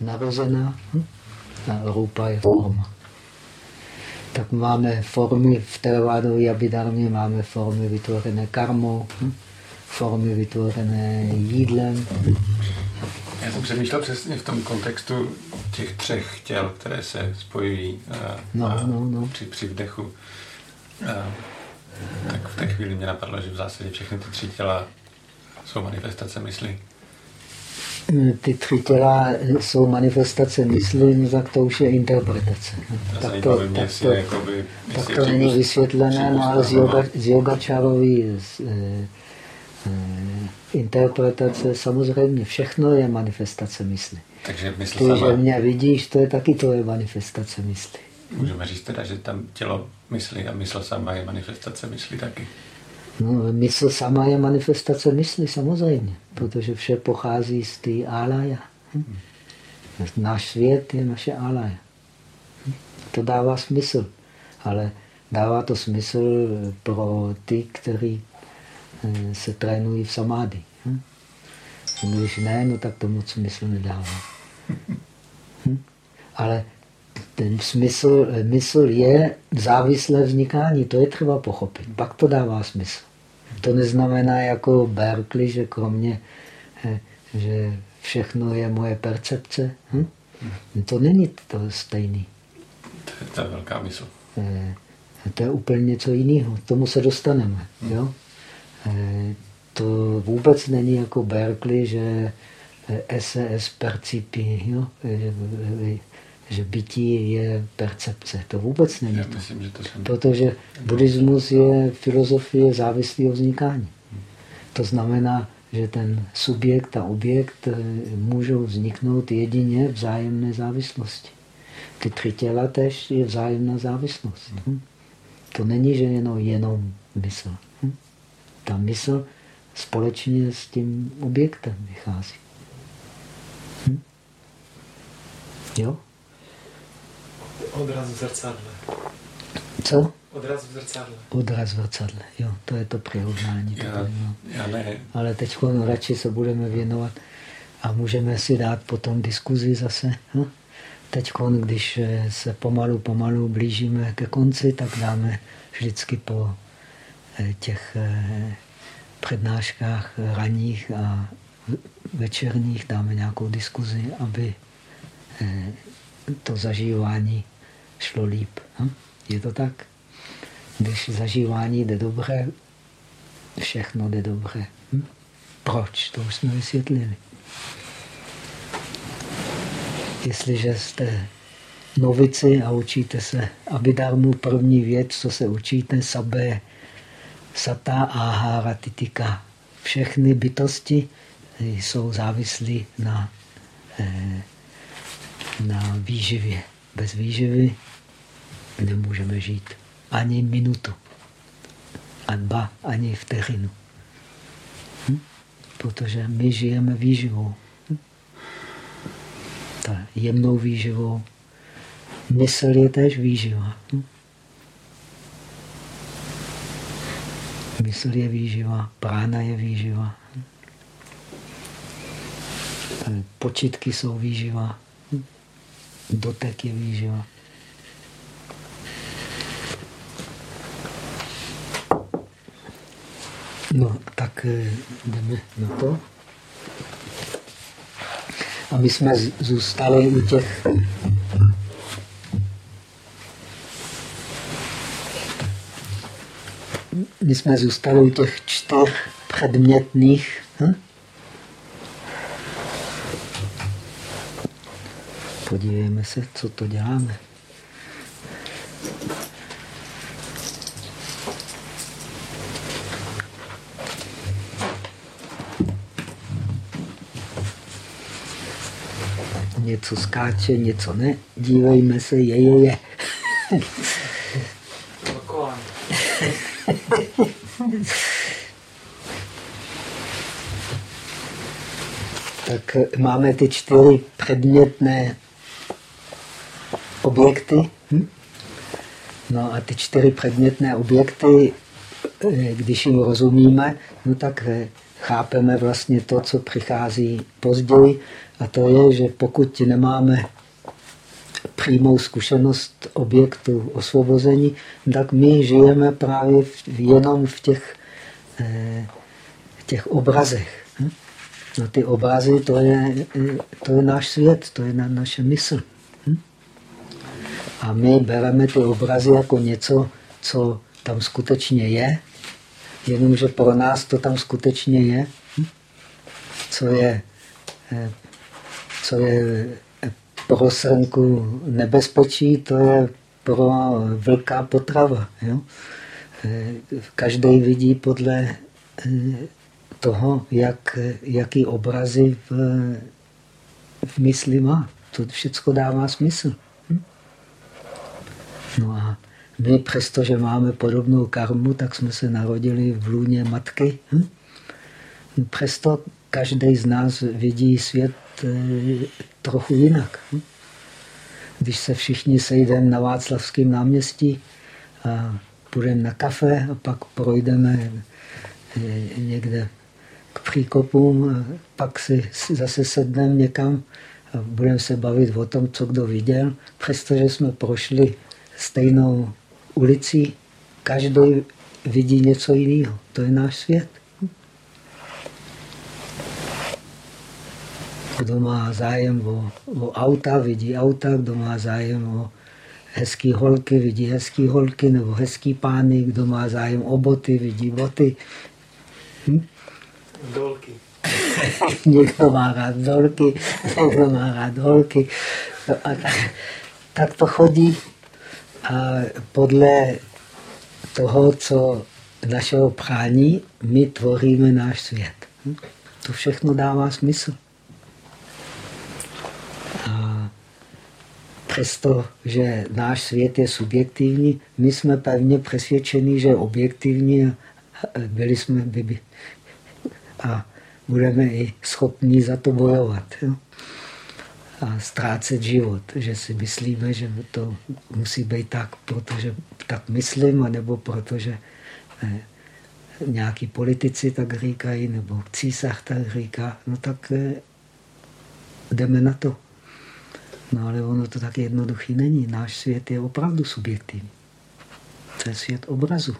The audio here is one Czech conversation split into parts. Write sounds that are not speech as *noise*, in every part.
narozená hm? a rupa je forma. Tak máme formy v teravádové abidarmě, máme formy vytvořené karmou, hm? formy vytvořené jídlem. Já jsem přemýšlel přesně v tom kontextu těch třech těl, které se spojují a, eh, no, a no, no. Při, při vdechu. A, tak v té chvíli mě napadlo, že v zásadě všechny ty tři těla jsou manifestace mysli. Ty tři těla jsou manifestace mysli, no tak to už je interpretace. Tak to, tak to, jakoby, tak to není vysvětlené, no ale z, yoga, z yogačarový z, eh, eh, interpretace, samozřejmě všechno je manifestace mysli. Takže mysl Ty, sama... že mě vidíš, to je taky to je manifestace mysli. Můžeme říct teda, že tam tělo mysli a mysl sama je manifestace mysli taky. No, mysl sama je manifestace mysli, samozřejmě, protože vše pochází z té álaja. Hm? Náš svět je naše álaja. Hm? To dává smysl, ale dává to smysl pro ty, kteří eh, se trénují v samády. Hm? Když ne, no tak to moc smysl nedává. Hm? Ale ten smysl, mysl je závislé vznikání, to je třeba pochopit. Pak to dává smysl. To neznamená jako Berkeley, že kromě, eh, že všechno je moje percepce. Hm? To není to stejný. To je, je velká mysl. Eh, to je úplně něco jiného. Tomu se dostaneme. Hmm. Jo? Eh, to vůbec není jako Berkeley, že SES percipí, jo? Že bytí je percepce. To vůbec není to. Myslím, že to jsem... Protože buddhismus je filozofie závislého vznikání. To znamená, že ten subjekt a objekt eh, můžou vzniknout jedině vzájemné závislosti. Ty tři těla tež je vzájemná závislost. Hm? To není, že jenom, jenom mysl. Hm? Ta mysl společně s tím objektem vychází. Hm? Jo? Odraz v zrcadle. Co? Odraz v zrcadle. Odraz v zrcadle, jo, to je to přirovnání. Já, no. já ne. Ale teď radši se budeme věnovat a můžeme si dát potom diskuzi zase. Hm? Teď, když se pomalu, pomalu blížíme ke konci, tak dáme vždycky po eh, těch eh, přednáškách ranních a večerních dáme nějakou diskuzi, aby eh, to zažívání šlo líp. Hm? Je to tak? Když zažívání jde dobře, všechno jde dobře. Hm? Proč? To už jsme vysvětlili. Jestliže jste novici a učíte se abidarmu, první věc, co se učíte, sabé, sata, ahara, titika. Všechny bytosti jsou závislí na, eh, na výživě. Bez výživy nemůžeme žít ani minutu. A dva, ani vteřinu. Hm? Protože my žijeme výživou. Hm? Ta jemnou výživou. Mysl je též výživa. Hm? Mysl je výživa, prána je výživa. Hm? Počitky jsou výživa. Dotek je výživa. No, tak eh, jdeme na to. A my jsme zůstali u těch my jsme zůstali u těch čtyř předmětných hm? Podívejme se, co to děláme. něco skáče, něco ne. Dívejme se, je, je, je. tak máme ty čtyři předmětné objekty. Hm? No a ty čtyři předmětné objekty, eh, když jim rozumíme, no tak eh, chápeme vlastně to, co přichází později, a to je, že pokud nemáme přímou zkušenost objektu osvobození, tak my žijeme právě jenom v těch, eh, těch obrazech. Hm? No ty obrazy, to je, to je náš svět, to je na naše mysl. A my bereme ty obrazy jako něco, co tam skutečně je, jenomže pro nás to tam skutečně je. Hm? Co je, eh, co je pro srnku nebezpečí, to je pro velká potrava. Jo? Eh, Každý vidí podle eh, toho, jak, jaký obrazy v, v mysli má. To všechno dává smysl. No a my, přestože máme podobnou karmu, tak jsme se narodili v lůně matky. Hm? Přesto každý z nás vidí svět e, trochu jinak. Hm? Když se všichni sejdeme na Václavském náměstí a půjdeme na kafe a pak projdeme e, někde k příkopům, pak si zase sedneme někam a budeme se bavit o tom, co kdo viděl, přestože jsme prošli stejnou ulicí, každý vidí něco jiného. To je náš svět. Kdo má zájem o, o auta, vidí auta, kdo má zájem o hezký holky, vidí hezký holky, nebo hezký pány, kdo má zájem o boty, vidí boty. Hm? Dolky. *laughs* někdo má rád dolky, někdo má rád holky. A tak, tak to chodí. A podle toho, co našeho prání, my tvoříme náš svět. Hm? To všechno dává smysl. A přesto, že náš svět je subjektivní, my jsme pevně přesvědčeni, že je objektivní byli jsme, by, a budeme i schopni za to bojovat. Jo? A ztrácet život, že si myslíme, že to musí být tak, protože tak myslím, anebo protože eh, nějaký politici tak říkají, nebo císař tak říká, no tak eh, jdeme na to. No ale ono to tak jednoduchý není. Náš svět je opravdu subjektivní. To je svět obrazu.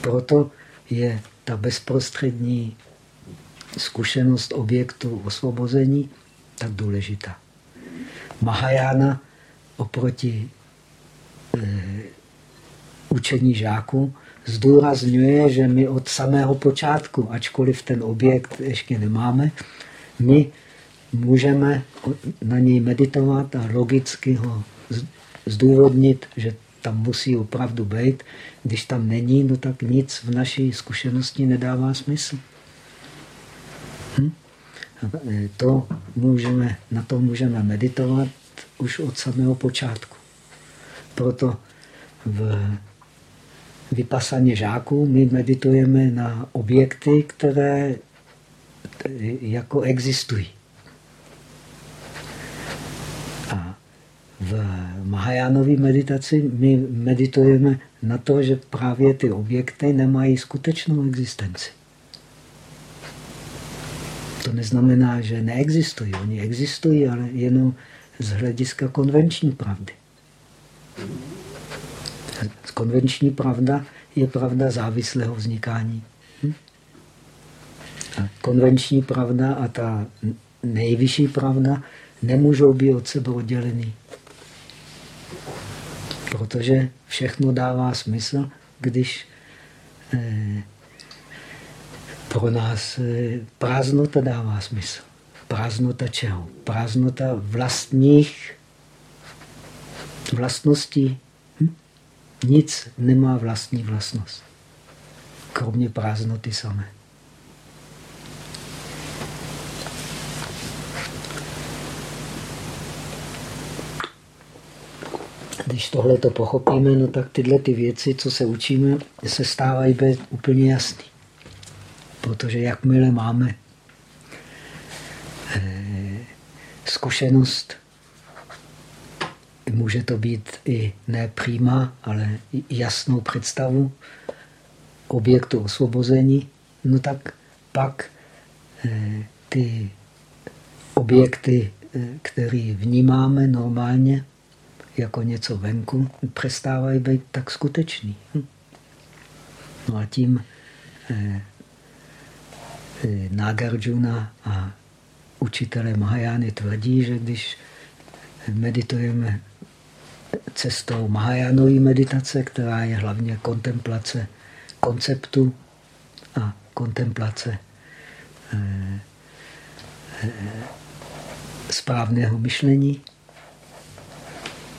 Proto je ta bezprostřední zkušenost objektu osvobození tak důležitá. Mahajana oproti e, učení žáků zdůrazňuje, že my od samého počátku, ačkoliv ten objekt ještě nemáme, my můžeme na něj meditovat a logicky ho zdůvodnit, že tam musí opravdu být. Když tam není, no tak nic v naší zkušenosti nedává smysl. Hm? To můžeme, na to můžeme meditovat už od samého počátku. Proto v vypasaně žáků my meditujeme na objekty, které jako existují. v Mahajánové meditaci my meditujeme na to, že právě ty objekty nemají skutečnou existenci. To neznamená, že neexistují. Oni existují, ale jenom z hlediska konvenční pravdy. Konvenční pravda je pravda závislého vznikání. Hm? A konvenční pravda a ta nejvyšší pravda nemůžou být od sebe oddělený. Protože všechno dává smysl, když eh, pro nás eh, prázdnota dává smysl. Prázdnota čeho? Prázdnota vlastních vlastností. Hm? Nic nemá vlastní vlastnost, kromě prázdnoty samé. Když tohle to pochopíme, no tak tyhle ty věci, co se učíme, se stávají úplně jasný. Protože jakmile máme eh, zkušenost, může to být i ne přímá, ale jasnou představu objektu osvobození, no tak pak eh, ty objekty, eh, které vnímáme normálně jako něco venku, přestávají být tak skutečný. Hm. No a tím Nagarjuna a učitelé Mahajány tvrdí, že když meditujeme cestou Mahajánové meditace, která je hlavně kontemplace konceptu a kontemplace eh, eh, správného myšlení,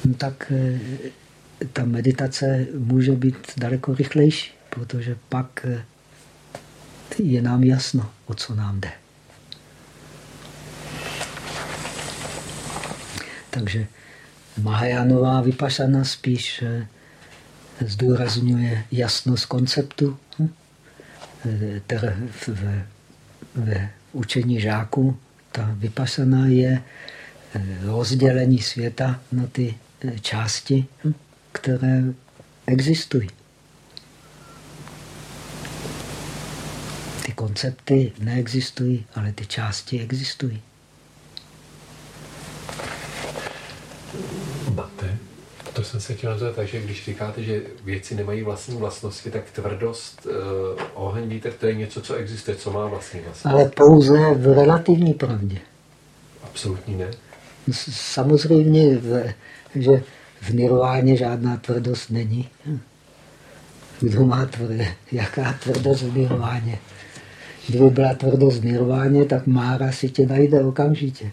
no tak eh, ta meditace může být daleko rychlejší, protože pak eh, je nám jasno, o co nám jde. Takže Mahajánová vypašana spíš eh, zdůrazňuje jasnost konceptu. Hm? V, v učení žáků ta vypašana je rozdělení světa na ty části, hm? které existují. Ty koncepty neexistují, ale ty části existují. Mate, to jsem se chtěl zeptat, takže když říkáte, že věci nemají vlastní vlastnosti, tak tvrdost, uh, oheň, vítr, to je něco, co existuje, co má vlastní vlastnosti. Ale pouze v relativní pravdě. Absolutní ne. Samozřejmě, že v nirváně žádná tvrdost není. Kdo má tvrdost? Jaká tvrdost v nirváně? Kdyby byla tvrdost nirváně, tak Mára si tě najde okamžitě.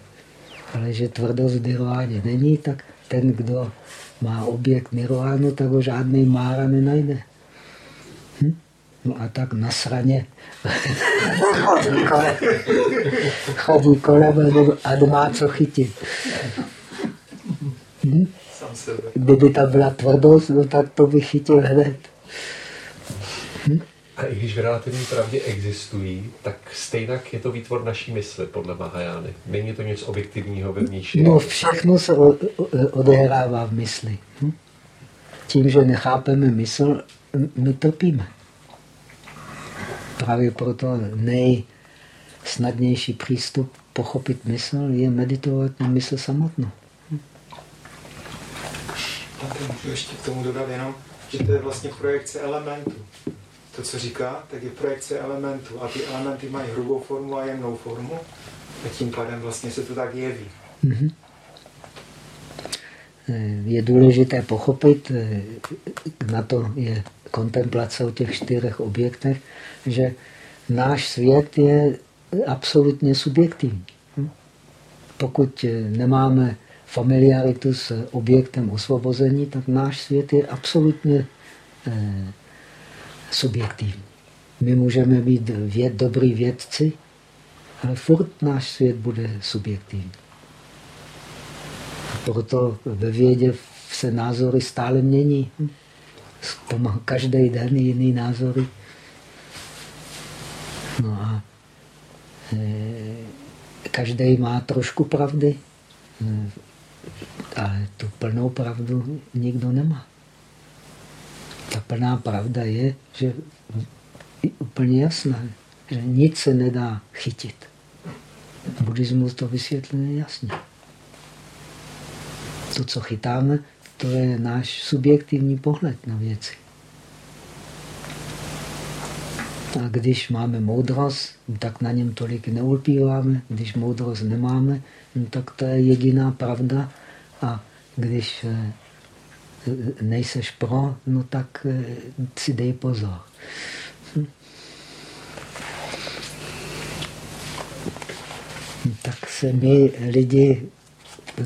Ale že tvrdost nirváně není, tak ten, kdo má objekt nirvánu, tak ho žádný Mára nenajde. Hm? No a tak na sraně chodí kolem a nemá co chytit. Hm? Kdyby tam byla tvrdost, no tak to by chytil hned. Hm? A i když v relativní pravdě existují, tak stejně je to výtvor naší mysli, podle Mahajány. Není to nic objektivního vevnitř. No všechno se odehrává v mysli. Hm? Tím, že nechápeme mysl, my trpíme. Právě proto nejsnadnější přístup pochopit mysl je meditovat na mysl samotnou. Tady můžu ještě k tomu dodat jenom, že to je vlastně projekce elementů. To, co říká, tak je projekce elementů. A ty elementy mají hrubou formu a jemnou formu. A tím pádem vlastně se to tak jeví. Mm-hmm. Je důležité pochopit, eh, na to je kontemplace o těch čtyřech objektech, že náš svět je absolutně subjektivní. Hm? Pokud eh, nemáme familiaritu s objektem osvobození, tak náš svět je absolutně subjektivní. My můžeme být věd, dobrý vědci, ale furt náš svět bude subjektivní. Proto ve vědě se názory stále mění. Každý den jiný názory. No a e, každý má trošku pravdy. Ale tu plnou pravdu nikdo nemá. Ta plná pravda je, že je úplně jasná, že nic se nedá chytit. Buddhismus to vysvětluje jasně. To, co chytáme, to je náš subjektivní pohled na věci. A když máme moudrost, tak na něm tolik neulpíváme. Když moudrost nemáme, tak to je jediná pravda, a když eh, nejseš pro, no tak eh, si dej pozor. Hm. Tak se my lidi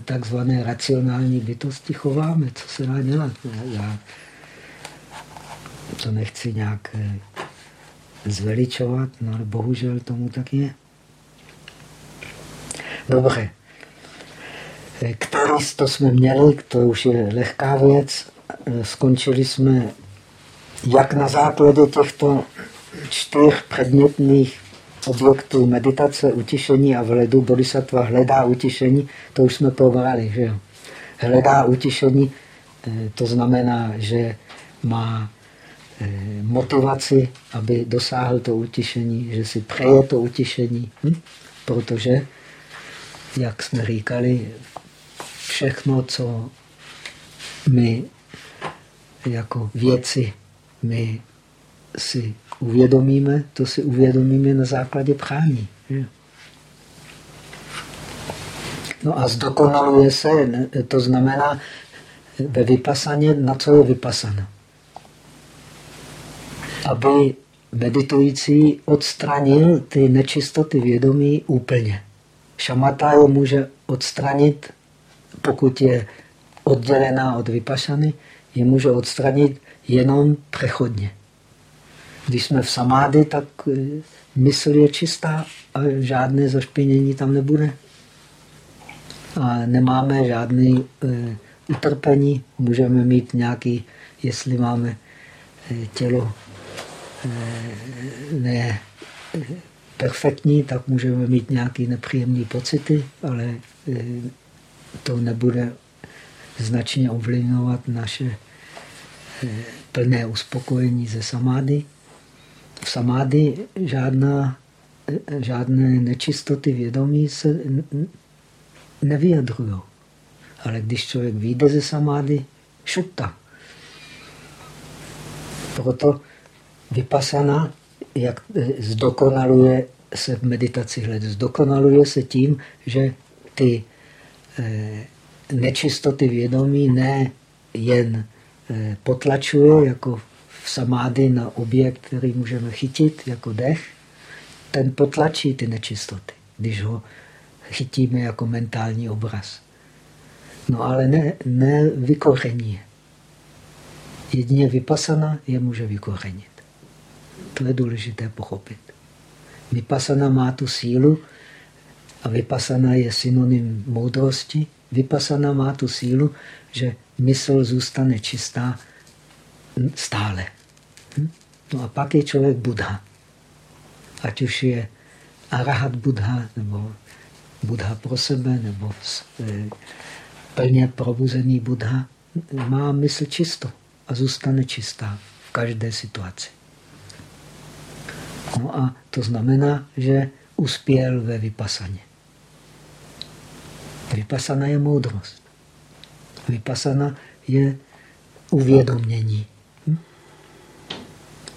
takzvané racionální bytosti chováme. Co se dá dělat? Já to nechci nějak eh, zveličovat, no ale bohužel tomu tak je. Dobře. Který to jsme měli, to už je lehká věc. Skončili jsme jak na základě těchto čtyř předmětných objektů meditace, utišení a vledu bodhisattva hledá utišení, to už jsme probrali, že jo. Hledá utišení, eh, to znamená, že má motivaci, aby dosáhl to utišení, že si přeje to utišení. Hm? Protože, jak jsme říkali, všechno, co my jako věci my si uvědomíme, to si uvědomíme na základě prání. No a zdokonaluje se, to znamená ve vypasaně, na co je vypasana. Aby meditující odstranil ty nečistoty vědomí úplně. Šamata ho může odstranit, pokud je oddělená od vypašany, je může odstranit jenom přechodně. Když jsme v samády, tak eh, mysl je čistá a žádné zašpinění tam nebude. A nemáme žádné e, utrpení. Můžeme mít nějaký, jestli máme e, tělo ne perfektní, tak můžeme mít nějaké nepříjemné pocity, ale to nebude značně ovlivňovat naše plné uspokojení ze samády. V samády žádná, žádné nečistoty vědomí se nevyjadrují. Ale když člověk vyjde ze samády, šuta. Proto vypasana, jak zdokonaluje se v meditaci hled, zdokonaluje se tím, že ty eh, nečistoty vědomí ne jen Eh, potlačuje jako v samády na objekt, který můžeme chytit jako dech, ten potlačí ty nečistoty, když ho chytíme jako mentální obraz. No ale ne, ne vykoření. Jedině vypasana je může vykořenit. To je důležité pochopit. Vypasana má tu sílu a vypasana je synonym moudrosti. Vypasana má tu sílu, že mysl zůstane čistá stále. Hm? No a pak je člověk Buddha. Ať už je arahat Buddha, nebo Buddha pro sebe, nebo e, plně probuzený Buddha, má mysl čisto a zůstane čistá v každé situaci. No a to znamená, že uspěl ve vypasaně. Vypasana je moudrost. Vypasana je uvědomění. Hm?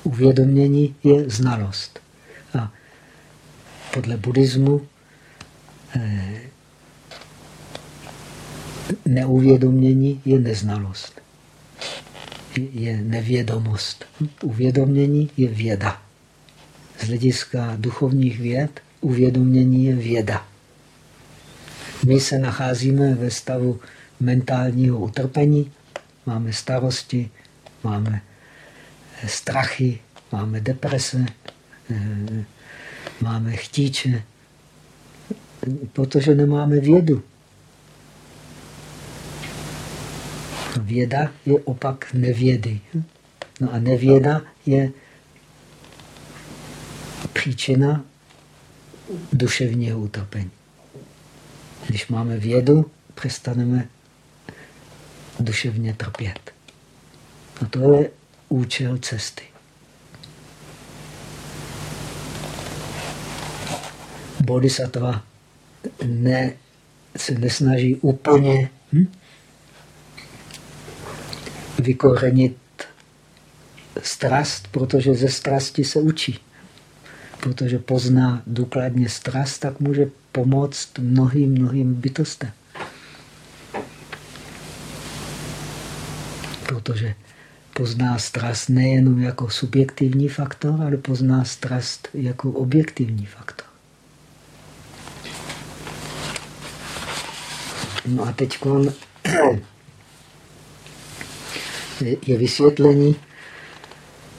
Uvědomění je znalost. A podle buddhismu eh, neuvědomění je neznalost. Je nevědomost. Hm? Uvědomění je věda. Z hlediska duchovních věd uvědomění je věda. My se nacházíme ve stavu mentálního utrpení, máme starosti, máme eh, strachy, máme deprese, eh, máme chtíče, protože nemáme vědu. Věda je opak nevědy. No a nevěda je příčina duševního utrpení. Když máme vědu, přestaneme duševně trpět. A to je účel cesty. Bodhisattva ne, se nesnaží úplně hm, vykorenit strast, protože ze strasti se učí. Protože pozná důkladně strast, tak může pomoct mnohým, mnohým bytostem. protože pozná strast nejenom jako subjektivní faktor, ale pozná strast jako objektivní faktor. No a teď je vysvětlení.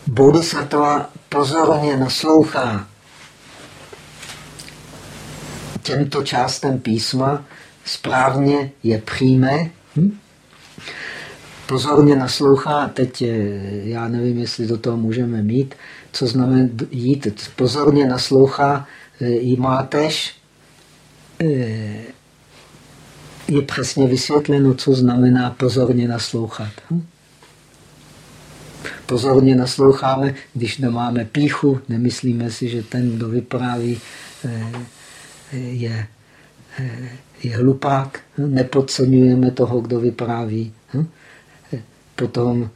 Bodhisattva pozorně naslouchá těmto částem písma, správně je přijme. Hm? pozorně naslouchá, teď eh, já nevím, jestli do toho můžeme mít, co znamená jít, pozorně naslouchá, eh, jí má tež, eh, je přesně vysvětleno, co znamená pozorně naslouchat. Hm? Pozorně nasloucháme, když nemáme píchu, nemyslíme si, že ten, kdo vypráví, je, je hlupák. Nepodceňujeme toho, kdo vypráví. Potom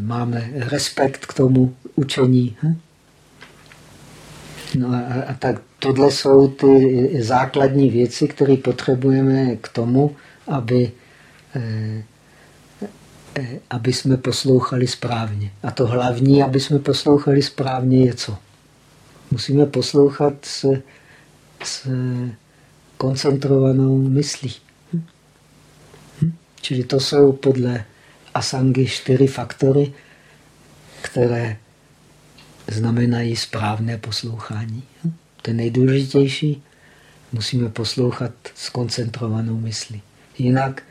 máme respekt k tomu učení. No a, a tak tohle jsou ty základní věci, které potřebujeme k tomu, aby, eh, eh, aby jsme poslouchali správně. A to hlavní, aby jsme poslouchali správně, je co? Musíme poslouchat s, s koncentrovanou myslí. Hm? Hm? Čili to jsou podle Asangy čtyři faktory, které znamenají správné poslouchání. Hm? To je nejdůležitější. Musíme poslouchat s koncentrovanou myslí. Jinak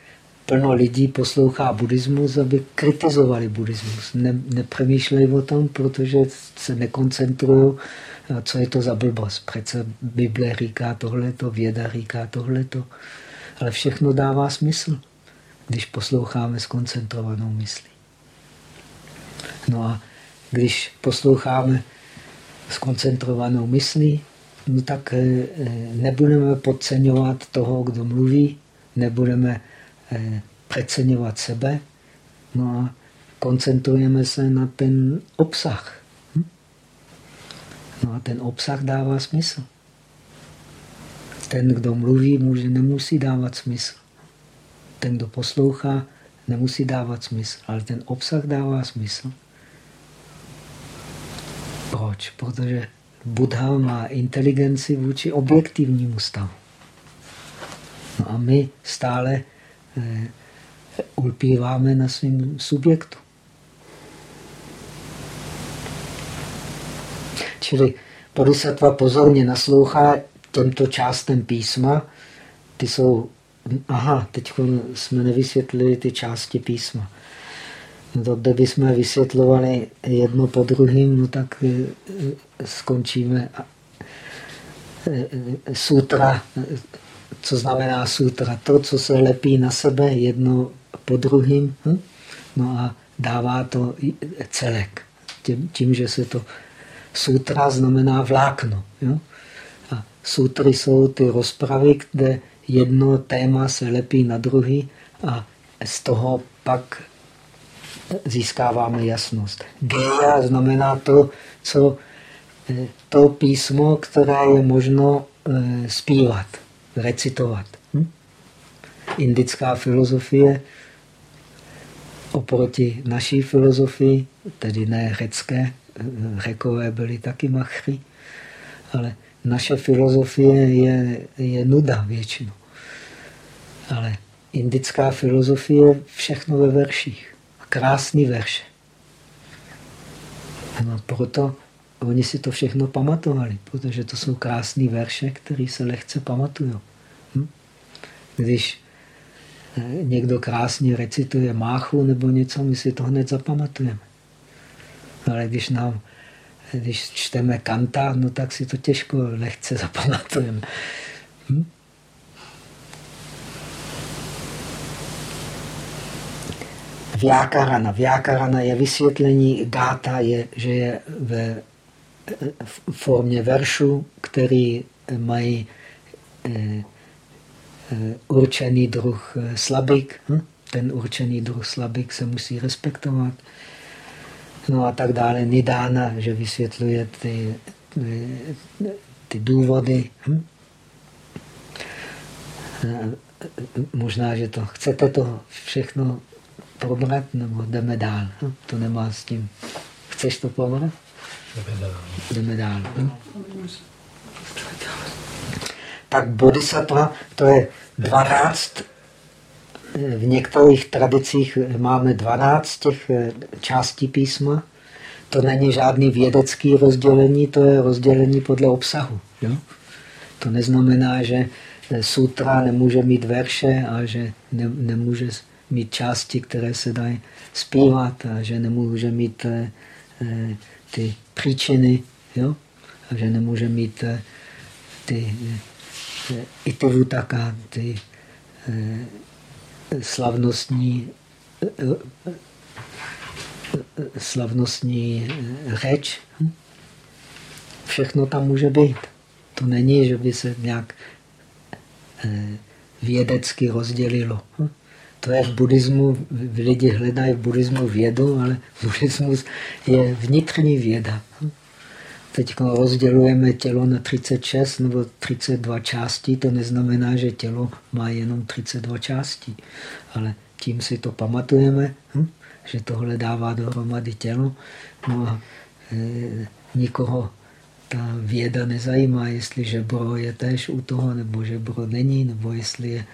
plno lidí poslouchá buddhismus, aby kritizovali buddhismus. Ne, nepřemýšlejí o tom, protože se nekoncentrují, co je to za blbost. Přece Bible říká tohleto, věda říká tohleto. Ale všechno dává smysl, když posloucháme s koncentrovanou myslí. No a když posloucháme s koncentrovanou myslí, no tak eh, nebudeme podceňovat toho, kdo mluví, nebudeme eh, přeceňovat sebe, no a koncentrujeme se na ten obsah. Hm? No a ten obsah dává smysl. Ten, kdo mluví, může, nemusí dávat smysl. Ten, kdo poslouchá, nemusí dávat smysl, ale ten obsah dává smysl. Proč? Protože Buddha má inteligenci vůči objektivnímu stavu. No a my stále eh, ulpíváme na svém subjektu. Čili Bodhisattva pozorně naslouchá těmto částem písma. Ty jsou, aha, teď jsme nevysvětlili ty části písma. No, kdybychom vysvětlovali jedno po druhém, no tak eh, skončíme eh, sutra co znamená sutra? To, co se lepí na sebe jedno po druhém. Hm? No a dává to celek. Tím, tím, že se to sutra znamená vlákno. Jo? A sutry jsou ty rozpravy, kde jedno téma se lepí na druhý a z toho pak získáváme jasnost. Geja znamená to, co, eh, to písmo, které je možno e, zpívat recitovat. Hm? Indická filozofie oproti naší filozofii, tedy ne řecké, řekové byli taky machry, ale naše filozofie je, je nuda většinou. Ale indická filozofie všechno ve verších. Krásný verše. No proto Oni si to všechno pamatovali, protože to jsou krásné verše, které se lehce pamatují. Když eh, někdo krásně recituje máchu nebo něco, my si to hned zapamatujeme. Ale když nám, když čteme kanta, no tak si to těžko lehce zapamatujeme. Hm? Vyákarana. Vyákarana je vysvětlení, gáta je, že je ve v formě veršu, který mají eh, eh, určený druh eh, slabik. Hm? Ten určený druh slabik se musí respektovat. No a tak dále. Nidána, že vysvětluje ty, ty důvody. Hm? Možná, že to chcete to všechno probrat, nebo jdeme dál. Hm? To nemá s tím. Chceš to probrat? Jdeme dál. Hm? Tak bodhisattva, to je 12, v některých tradicích máme 12 těch eh, částí písma. To není žádný vědecký rozdělení, to je rozdělení podle obsahu. Jo? To neznamená, že eh, sutra nemůže mít verše a že ne, nemůže mít části, které se dají zpívat a že nemůže mít eh, ty příčiny, jo? a že nemůže mít eh, ty eh, i ty vutaka, ty, eh, slavnostní slavnostní řeč. Všechno tam může být. To není, že by se nějak vědecky rozdělilo. To je v buddhismu, lidi hledají v buddhismu vědu, ale *laughs* buddhismus je vnitřní věda. Teď rozdělujeme tělo na 36 nebo 32 částí, to neznamená, že tělo má jenom 32 částí, ale tím si to pamatujeme, hm? že tohle dává dohromady tělo. No a e, nikoho ta věda nezajímá, jestli žebro je též u toho, nebo žebro není, nebo jestli je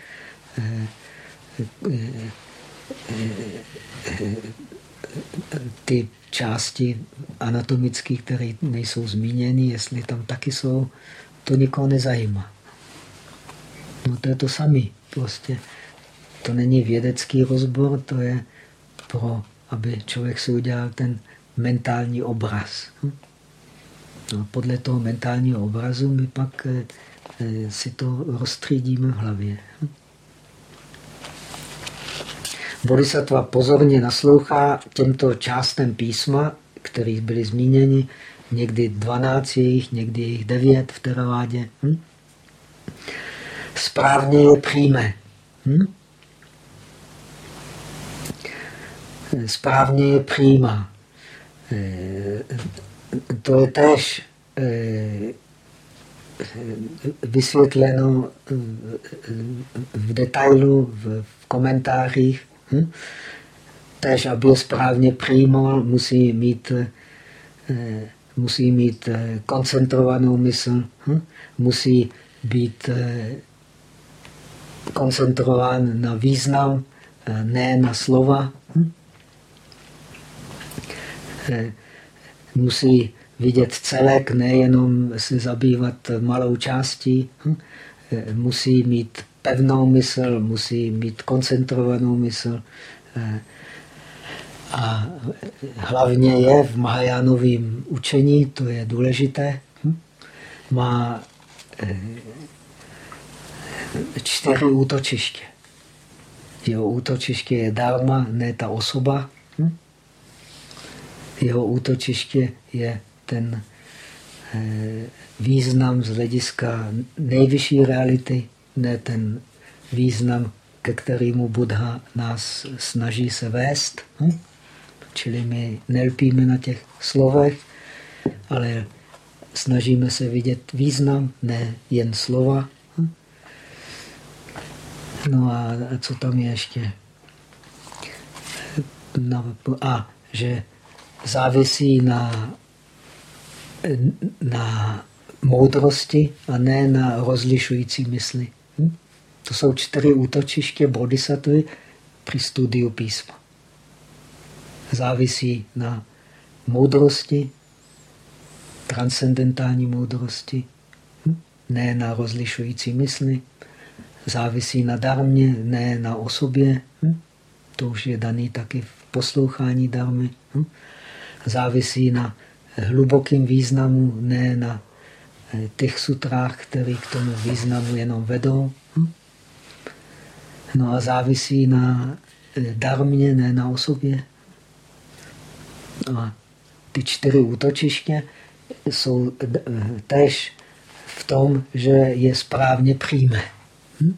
e, ty části anatomické, které nejsou zmíněny, jestli tam taky jsou, to nikoho nezajímá. No to je to samé. Prostě to není vědecký rozbor, to je pro, aby člověk si udělal ten mentální obraz. No, podle toho mentálního obrazu my pak eh, si to rozstřídíme v hlavě. Bodhisattva pozorně naslouchá těmto částem písma, kterých byly zmíněni, někdy 12 jejich, někdy jejich 9 v teravádě. Hm? Správně je přijme. Hm? Správně je přijímá. E, to je tež e, vysvětleno v detailu v komentářích Hm? Tež, aby je správně přijímal, musí mít, eh, musí mít eh, koncentrovanou mysl, hm? musí být eh, koncentrován na význam, ne na slova. Hm? Musí vidět celek, nejenom se zabývat malou částí. Musí mít pevnou mysl, musí mít koncentrovanou mysl. Eh, a hlavně je v Mahajánovém učení, to je důležité, hm? má eh, čtyři útočiště. Jeho útočiště je dharma, ne ta osoba. Hm? Jeho útočiště je ten eh, význam z hlediska nejvyšší reality, ne ten význam, ke kterému Buddha nás snaží se vést. Hm? Čili my nelpíme na těch slovech, ale snažíme se vidět význam, ne jen slova. Hm? No a co tam je ještě? a že závisí na, na moudrosti a ne na rozlišující mysli. To jsou čtyři útočiště bodhisattvy při studiu písma. Závisí na moudrosti, transcendentální moudrosti, hm? ne na rozlišující mysli. Závisí na darmě, ne na osobě. Hm? To už je daný taky v poslouchání darmy. Hm? Závisí na hlubokým významu, ne na Eh, těch sutrách, které k tomu významu jenom vedou. No a závisí na eh, darmě, ne na osobě. No a ty čtyři útočiště jsou eh, tež v tom, že je správně přijme. Hm?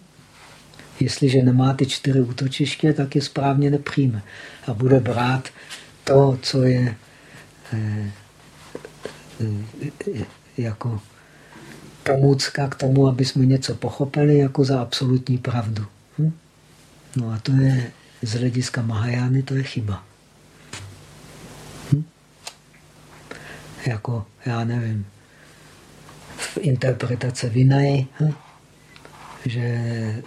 Jestliže nemá ty čtyři útočiště, tak je správně nepřijme. A bude brát to, co je eh, jako pomůcka k tomu, aby jsme něco pochopili jako za absolutní pravdu. Hm? No a to je z hlediska Mahajány, to je chyba. Hm? Jako, já nevím, v interpretace Vinay, hm? že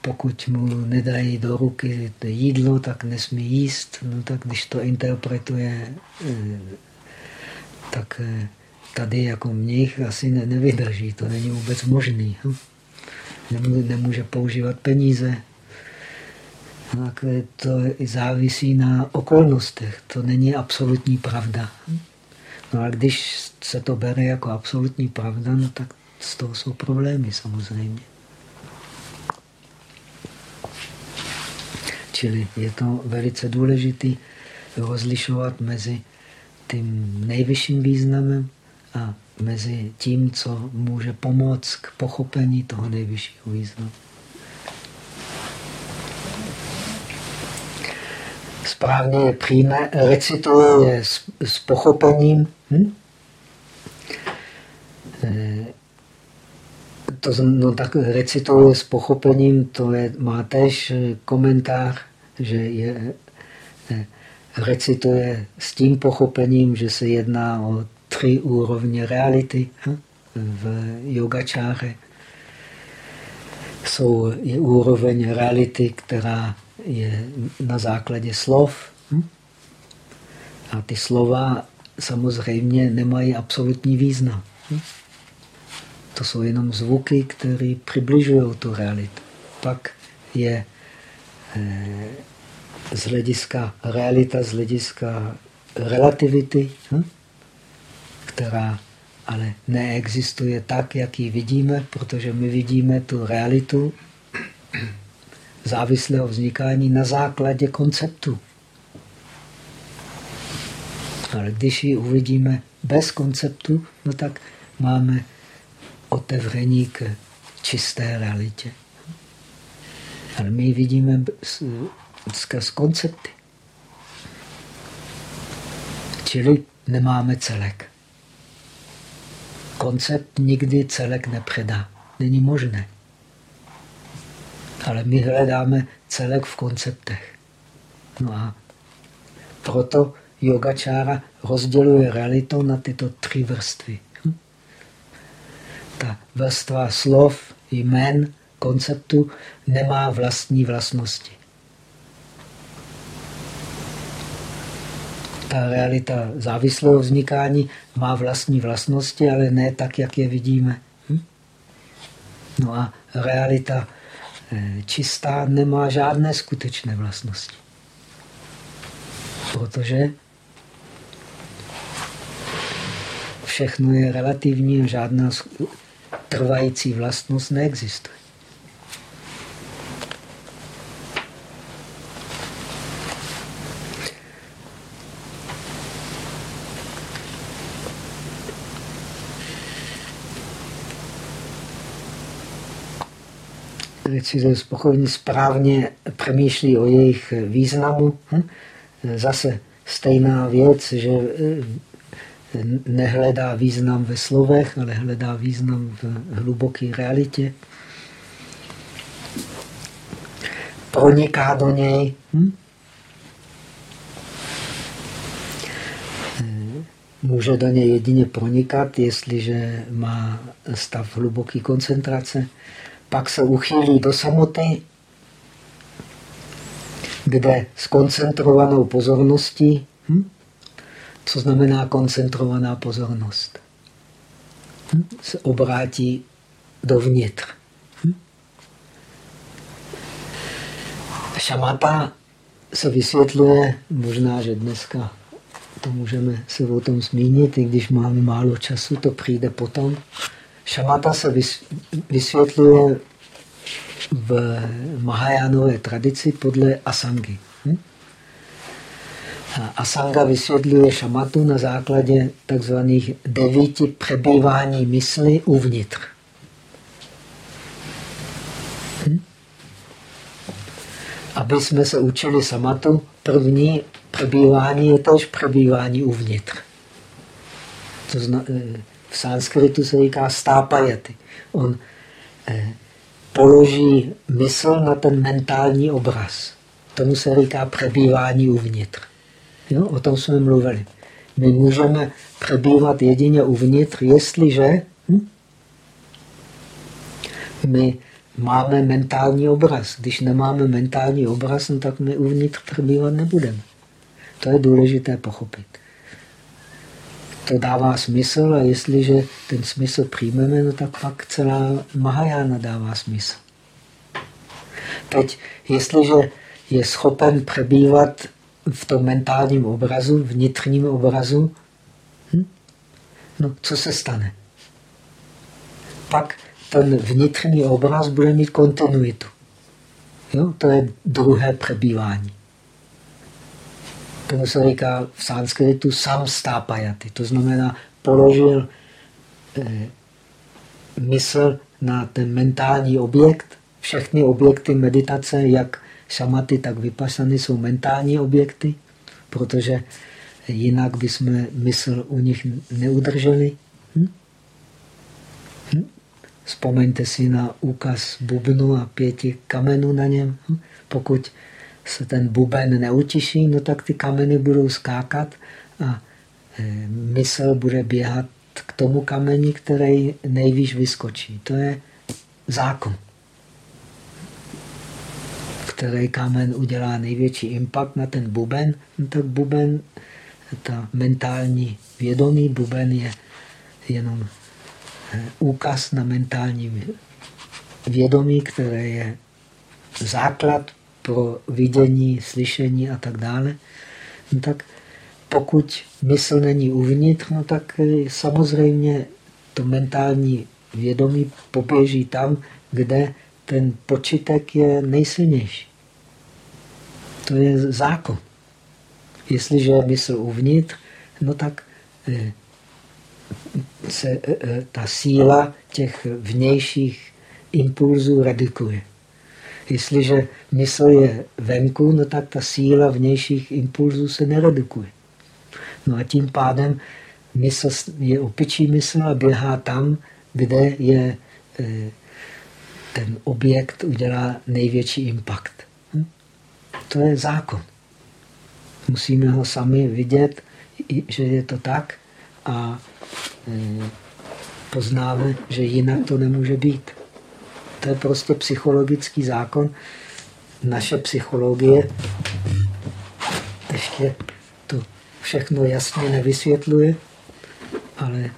pokud mu nedají do ruky jídlo, tak nesmí jíst. No tak když to interpretuje, eh, tak eh, tady jako mnich asi ne, nevydrží, to není vůbec možný. Hm? Nemůže používat peníze. Tak to závisí na okolnostech, to není absolutní pravda. No a když se to bere jako absolutní pravda, no tak z toho jsou problémy samozřejmě. Čili je to velice důležité rozlišovat mezi tím nejvyšším významem a mezi tím, co může pomoct k pochopení toho nejvyššího významu. Správně je přijme, recituje s, s pochopením. Hm? Eh, to no, tak recituje s pochopením, to je, má tež komentář, že je, eh, recituje s tím pochopením, že se jedná o tři úrovně reality hm? v yogačáře. Jsou, je úroveň reality, která je na základě slov. Hm? A ty slova samozřejmě nemají absolutní význam. Hm? To jsou jenom zvuky, které přibližují tu realitu. Pak je eh, z hlediska realita, z hlediska relativity, hm? která ale neexistuje tak, jak ji vidíme, protože my vidíme tu realitu závislého vznikání na základě konceptu. Ale když ji uvidíme bez konceptu, no tak máme otevření k čisté realitě. Ale my ji vidíme skrz koncepty. Čili nemáme celek. Koncept nikdy celek nepředá. Není možné. Ale my hledáme celek v konceptech. No a proto yogačára rozděluje realitu na tyto tři vrstvy. Hm? Ta vrstva slov, jmen, konceptu nemá vlastní vlastnosti. Ta realita závislého vznikání má vlastní vlastnosti, ale ne tak, jak je vidíme. Hm? No a realita čistá nemá žádné skutečné vlastnosti. Protože všechno je relativní a žádná trvající vlastnost neexistuje. Si spokojeně správně přemýšlí o jejich významu. Hm? Zase stejná věc, že eh, nehledá význam ve slovech, ale hledá význam v hluboké realitě. Proniká do něj. Hm? Eh, může do něj jedině pronikat, jestliže má stav hluboké koncentrace pak se uchýlí do samoty, kde s koncentrovanou pozorností, hm? co znamená koncentrovaná pozornost, hm? se obrátí dovnitř. Hm? Šamata se vysvětluje, možná, že dneska to můžeme se o tom zmínit, i když máme málo času, to přijde potom. Šamata se vysvětluje v Mahajánové tradici podle Asangy. Hm? Asanga vysvětluje šamatu na základě takzvaných devíti přebývání mysli uvnitř. Hm? Aby jsme se učili samatu, první přebývání je tož přebývání uvnitř. To zna, eh, v sanskritu se říká stápajaty. On eh, položí mysl na ten mentální obraz. Tomu se říká přebývání uvnitř. Jo? O tom jsme mluvili. My můžeme přebývat jedině uvnitř, jestliže hm? my máme mentální obraz. Když nemáme mentální obraz, no tak my uvnitř přebývat nebudeme. To je důležité pochopit to dává smysl a jestliže ten smysl přijmeme, no tak pak celá Mahajana dává smysl. Teď, jestliže je schopen přebývat v tom mentálním obrazu, vnitřním obrazu, hm? no co se stane? Pak ten vnitřní obraz bude mít kontinuitu. Jo? To je druhé přebývání. To se říká v sanskritu sam stápajaty. To znamená, položil eh, mysl na ten mentální objekt. Všechny objekty meditace, jak šamaty, tak vypasany, jsou mentální objekty, protože jinak bychom mysl u nich neudrželi. Hm? Hm? Vzpomeňte si na úkaz bubnu a pěti kamenů na něm. Hm? Pokud se ten buben neutiší, no tak ty kameny budou skákat a e, mysl bude běhat k tomu kameni, který nejvíc vyskočí. To je zákon. Který kamen udělá největší impact na ten buben, no tak buben, ta mentální vědomí, buben je jenom e, úkaz na mentální vědomí, které je základ pro vidění, slyšení a tak dále, no tak pokud mysl není uvnitř, no tak eh, samozřejmě to mentální vědomí poběží tam, kde ten počitek je nejsilnější. To je zákon. Jestliže je mysl uvnitř, no tak eh, se eh, ta síla těch vnějších impulzů redukuje. Jestliže mysl je venku, no tak ta síla vnějších impulzů se neredukuje. No a tím pádem mysl je opičí mysl a běhá tam, kde je e, ten objekt udělá největší impact. Hm? To je zákon. Musíme ho sami vidět, že je to tak a e, poznáme, že jinak to nemůže být. To je prostě psychologický zákon. Naše psychologie ještě to všechno jasně nevysvětluje, ale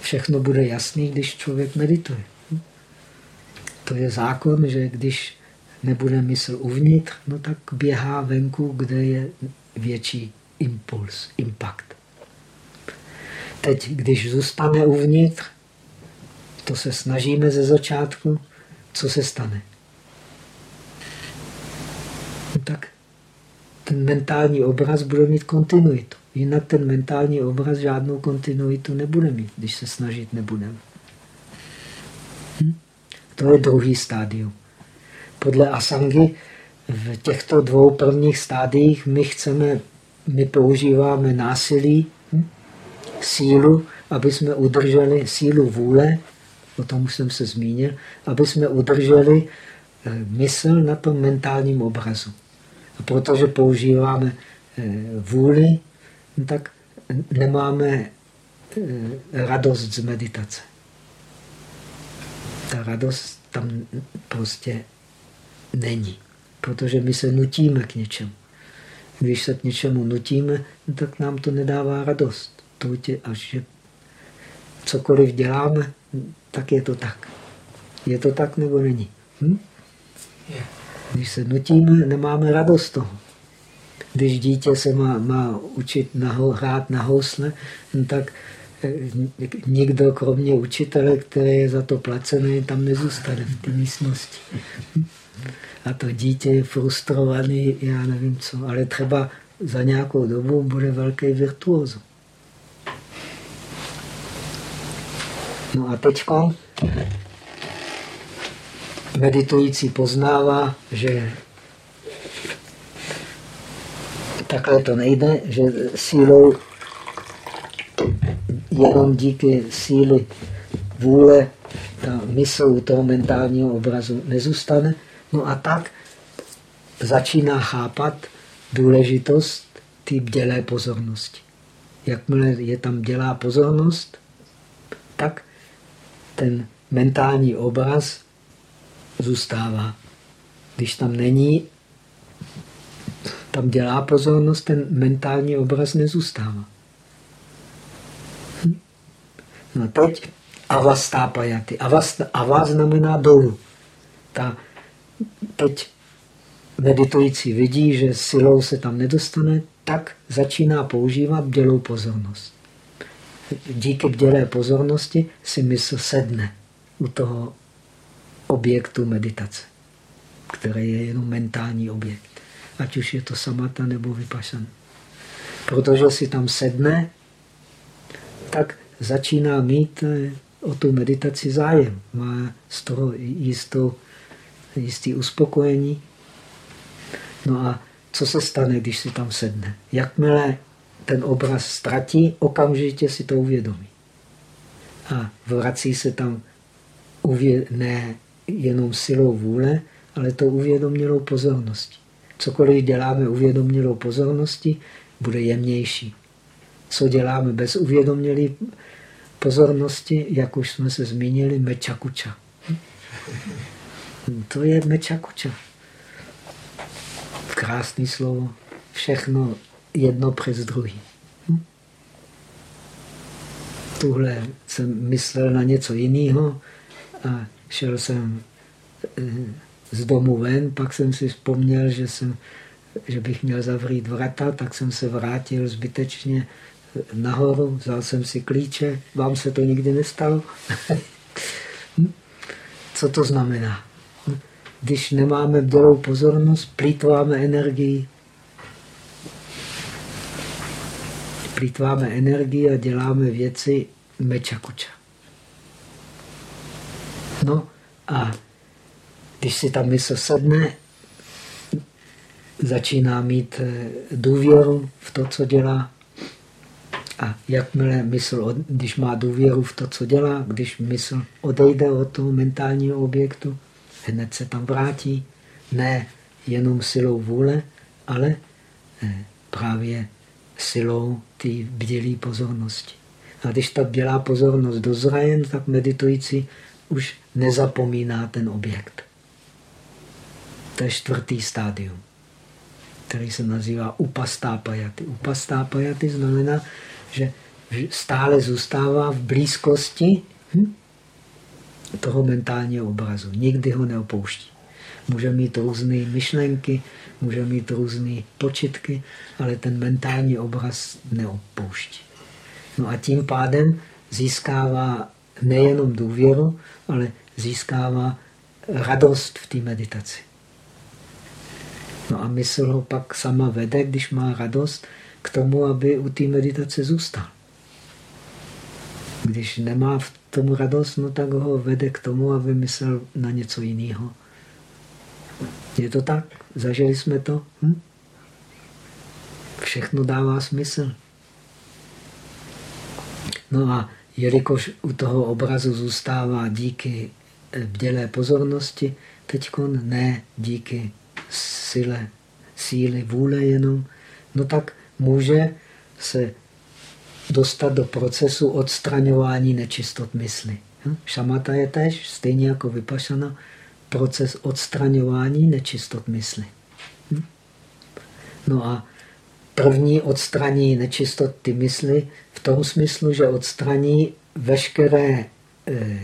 všechno bude jasný, když člověk medituje. To je zákon, že když nebude mysl uvnitř, no tak běhá venku, kde je větší impuls, impact. Teď, když zůstane uvnitř, to se snažíme ze začátku, co se stane? No tak ten mentální obraz bude mít kontinuitu. Jinak ten mentální obraz žádnou kontinuitu nebude mít, když se snažit nebudeme. Hm? To je druhý stádium. Podle Asangy v těchto dvou prvních stádiích my chceme, my používáme násilí, hm? sílu, aby jsme udrželi sílu vůle o tom jsem se zmínil, aby jsme udrželi eh, mysl na tom mentálním obrazu. A protože používáme eh, vůli, tak nemáme eh, radost z meditace. Ta radost tam prostě není, protože my se nutíme k něčemu. Když se k něčemu nutíme, tak nám to nedává radost. To tě, až že cokoliv děláme, tak je to tak. Je to tak nebo není? Hm? Když se nutíme, nemáme radost toho. Když dítě se má, má učit na, hrát na housle, no tak eh, nikdo kromě učitele, který je za to placený, tam nezůstane v té místnosti. Hm? A to dítě je frustrovaný, já nevím co, ale třeba za nějakou dobu bude velký virtuózum. No a teď meditující poznává, že takhle to nejde, že sílou jenom díky síly vůle ta mysl u toho mentálního obrazu nezůstane. No a tak začíná chápat důležitost ty bdělé pozornosti. Jakmile je tam dělá pozornost, ten mentální obraz zůstává. Když tam není, tam dělá pozornost, ten mentální obraz nezůstává. Hm? No teď avastápajaty. Ava znamená dolů. Ta, teď meditující vidí, že silou se tam nedostane, tak začíná používat dělou pozornost díky bdělé pozornosti si mysl sedne u toho objektu meditace. který je jenom mentální objekt. Ať už je to samata nebo vypašan. Protože si tam sedne, tak začíná mít eh, o tu meditaci zájem. Má z toho jistou, jistý uspokojení. No a co se stane, když si tam sedne? Jakmile ten obraz ztratí, okamžitě si to uvědomí. A vrací se tam uvě ne jenom silou vůle, ale to uvědomělou pozorností. Cokoliv děláme uvědomělou pozorností, bude jemnější. Co děláme bez uvědomělé pozornosti, jak už jsme se zmínili, mečakuča. To je mečakuča. Krásný slovo. Všechno jedno přes druhý. Tuhle jsem myslel na něco jiného a šel jsem eh, z domu ven, pak jsem si vzpomněl, že, jsem, že bych měl zavřít vrata, tak jsem se vrátil zbytečně nahoru, vzal jsem si klíče, vám se to nikdy nestalo. *laughs* Co to znamená? Když nemáme bdělou pozornost, plítváme energii. Plítváme energii a děláme věci mečakuča. No a když si ta mysl sedne, začíná mít eh, důvěru v to, co dělá. A jakmile mysl, když má důvěru v to, co dělá, když mysl odejde od toho mentálního objektu, hned se tam vrátí. Ne jenom silou vůle, ale eh, právě silou té bdělé pozornosti. A když ta bdělá pozornost dozraje, tak meditující už nezapomíná ten objekt. To je čtvrtý stádium, který se nazývá upastápajaty. Upastápajaty znamená, že stále zůstává v blízkosti hm, toho mentálního obrazu. Nikdy ho neopouští. Může mít různé myšlenky, může mít různé počitky, ale ten mentální obraz neopouští. No a tím pádem získává nejenom důvěru, ale získává radost v té meditaci. No a mysl ho pak sama vede, když má radost, k tomu, aby u té meditace zůstal. Když nemá v tomu radost, no tak ho vede k tomu, aby myslel na něco jiného. Je to tak? Zažili jsme to? Hm? Všechno dává smysl. No a jelikož u toho obrazu zůstává díky eh, bdělé pozornosti, teď ne díky sile, síly, vůle jenom, no tak může se dostat do procesu odstraňování nečistot mysli. Hm? Šamata je tež, stejně jako vypašana, proces odstraňování nečistot mysli. Hm? No a první odstraní nečistoty mysli v tom smyslu, že odstraní veškeré eh,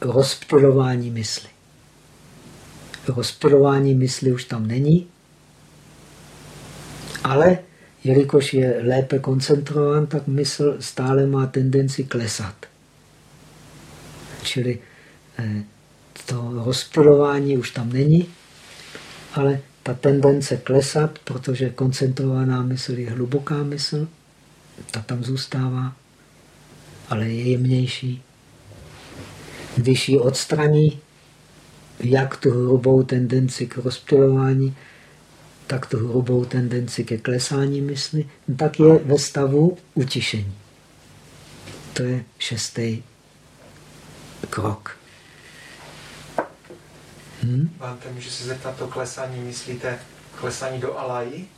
rozptilování mysli. Rozptilování mysli už tam není, ale jelikož je lépe koncentrován, tak mysl stále má tendenci klesat. Čili eh, to rozptilování už tam není, ale ta tendence klesat, protože koncentrovaná mysl je hluboká mysl, ta tam zůstává, ale je jemnější. Když ji odstraní, jak tu hrubou tendenci k rozptilování, tak tu hrubou tendenci ke klesání mysli, tak je ve stavu utišení. To je šestý krok. Hmm? Bante, můžu se zeptat, to klesání myslíte klesání do alají?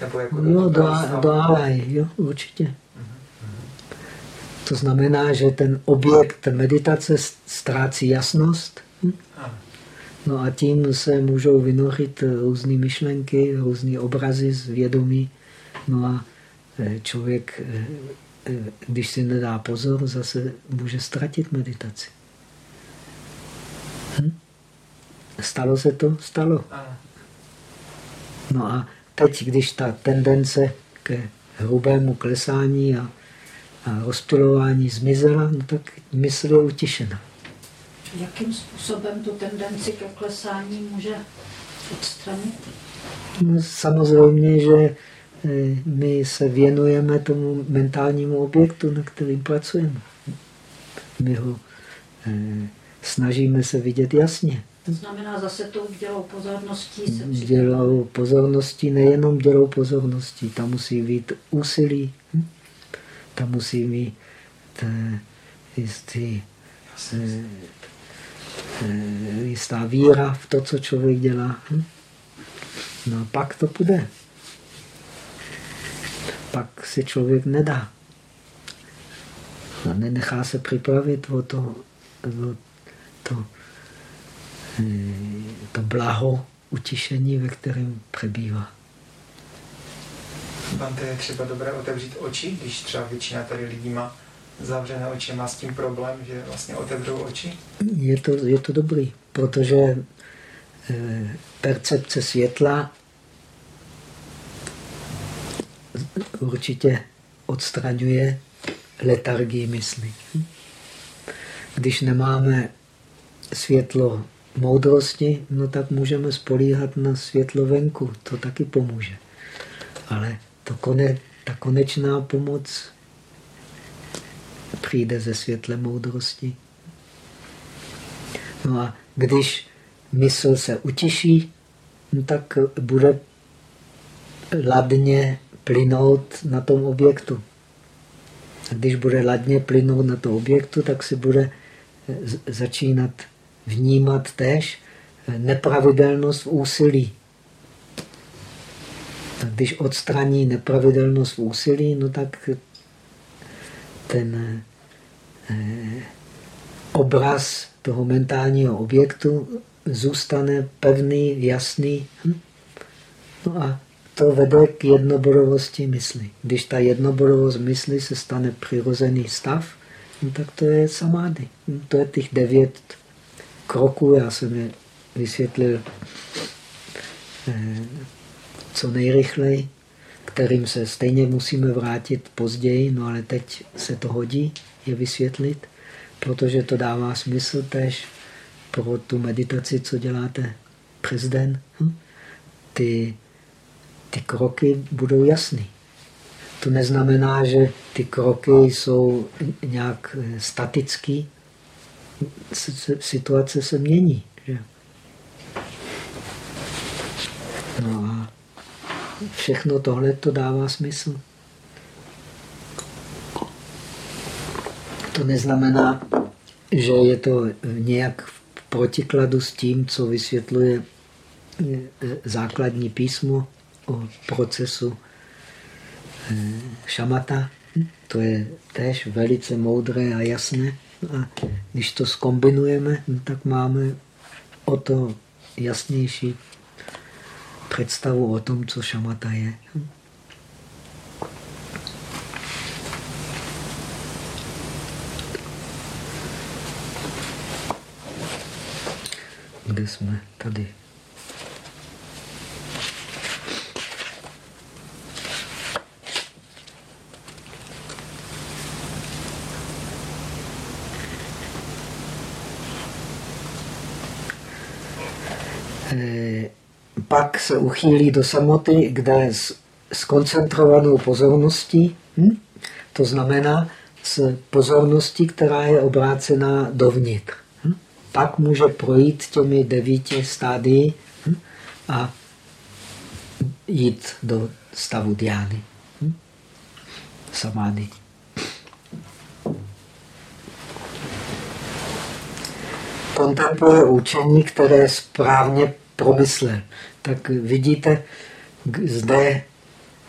Nebo jako jo, do, do, do alají, jo, určitě. Mhm. To znamená, že ten objekt meditace ztrácí jasnost. Hm? No a tím se můžou vynořit různé myšlenky, různé obrazy z vědomí. No a e, člověk, e, e, když si nedá pozor, zase může ztratit meditaci. Hm? Stalo se to? Stalo. No a teď, když ta tendence ke hrubému klesání a, a rozptilování zmizela, no tak mysl je utišena. Jakým způsobem tu tendenci ke klesání může odstranit? No, samozřejmě, že eh, my se věnujeme tomu mentálnímu objektu, na kterým pracujeme. My ho eh, snažíme se vidět jasně. To znamená zase tou dělou pozorností se Dělou pozorností, nejenom dělou pozorností, tam musí být úsilí, hm? tam musí být eh, jistý, eh, eh, jistá víra v to, co člověk dělá. Hm? No a pak to půjde. Pak se člověk nedá. A nenechá se připravit o to, o to to blaho utišení, ve kterém přebývá. Bante, je třeba dobré otevřít oči, když třeba většina tady lidí má zavřené oči, má s tím problém, že vlastně otevřou oči? Je to, je to dobrý, protože e, percepce světla určitě odstraňuje letargii mysli. Když nemáme světlo moudrosti, no tak můžeme spolíhat na světlo venku. To taky pomůže. Ale to kone, ta konečná pomoc přijde ze světle moudrosti. No a když mysl se utiší, no tak bude ladně plynout na tom objektu. A když bude ladně plynout na tom objektu, tak si bude začínat vnímat též nepravidelnost v úsilí. A když odstraní nepravidelnost v úsilí, no tak ten eh, obraz toho mentálního objektu zůstane pevný, jasný. Hm? No a to vede k jednoborovosti mysli. Když ta jednoborovost mysli se stane přirozený stav, no tak to je samády. To je těch devět kroků, já jsem je vysvětlil eh, co nejrychleji, kterým se stejně musíme vrátit později, no ale teď se to hodí je vysvětlit, protože to dává smysl tež pro tu meditaci, co děláte přes den. Hm? Ty, ty kroky budou jasný. To neznamená, že ty kroky jsou nějak eh, statický, situace se mění. Že? No a všechno tohle to dává smysl. To neznamená, že je to nějak v protikladu s tím, co vysvětluje eh, základní písmo o procesu eh, šamata. To je též velice moudré a jasné. A když to skombinujeme, no tak máme o to jasnější představu o tom, co šamata je. Kde jsme? Tady. Pak se uchýlí do samoty, kde s, s koncentrovanou pozorností, hm? to znamená s pozorností, která je obrácená dovnitř. Hm? Pak může projít těmi devíti stádií hm? a jít do stavu diány, hm? samády. Kontempluje učení, které správně promyslel tak vidíte, zde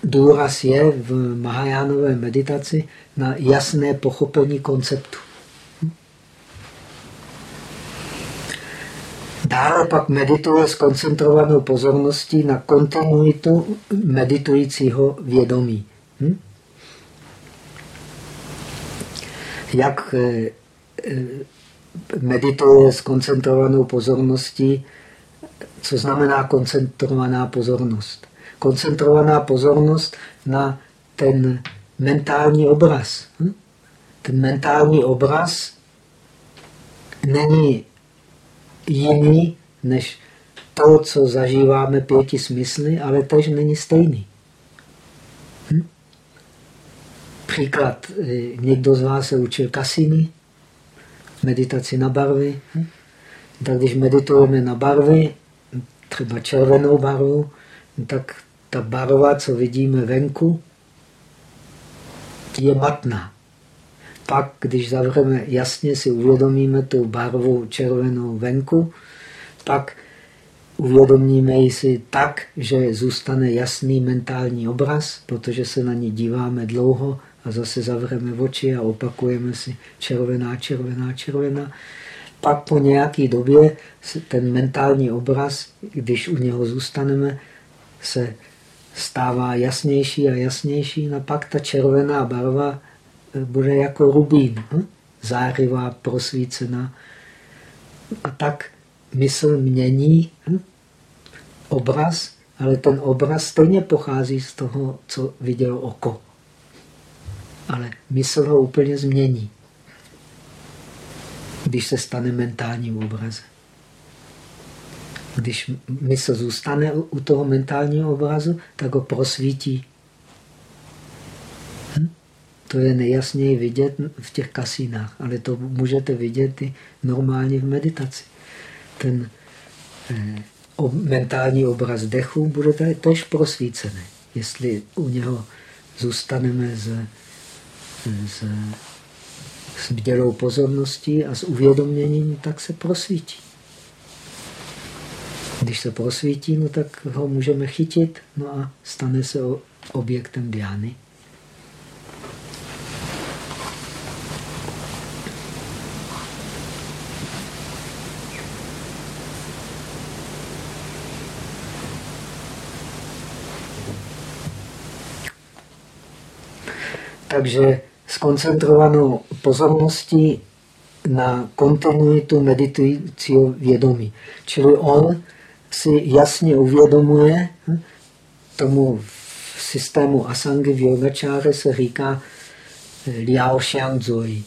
důraz je v Mahajánové meditaci na jasné pochopení konceptu. Dále pak medituje s koncentrovanou pozorností na kontinuitu meditujícího vědomí. Hm? Jak eh, eh, medituje s koncentrovanou pozorností co znamená koncentrovaná pozornost. Koncentrovaná pozornost na ten mentální obraz. Hm? Ten mentální obraz není jiný než to, co zažíváme pěti smysly, ale tež není stejný. Hm? Příklad, eh, někdo z vás se učil kasiny, meditaci na barvy. Hm? Tak když meditujeme na barvy, třeba červenou barvu, tak ta barva, co vidíme venku, je matná. Pak, když zavřeme, jasně si uvědomíme tu barvu červenou venku, pak uvědomíme si tak, že zůstane jasný mentální obraz, protože se na ní díváme dlouho a zase zavřeme oči a opakujeme si červená, červená, červená. Pak po nějaké době ten mentální obraz, když u něho zůstaneme, se stává jasnější a jasnější, a pak ta červená barva eh, bude jako rubín, hm? zářivá, prosvícená. A tak mysl mění hm? obraz, ale ten obraz stejně pochází z toho, co vidělo oko. Ale mysl ho úplně změní, když se stane mentálním obrazem. Když mysl zůstane u toho mentálního obrazu, tak ho prosvítí. Hm? To je nejjasněji vidět v těch kasínách, ale to můžete vidět i normálně v meditaci. Ten eh, mentální obraz dechu bude tady tož prosvícený. Jestli u něho zůstaneme s, s, s bdělou pozorností a s uvědoměním, tak se prosvítí. Když se prosvítí, no tak ho můžeme chytit no a stane se objektem diány. Takže s koncentrovanou pozorností na kontinuitu meditujícího vědomí. Čili on si jasně uvědomuje, hm, tomu v systému Asangy v yogačáře se říká eh, Liao Xiangzui,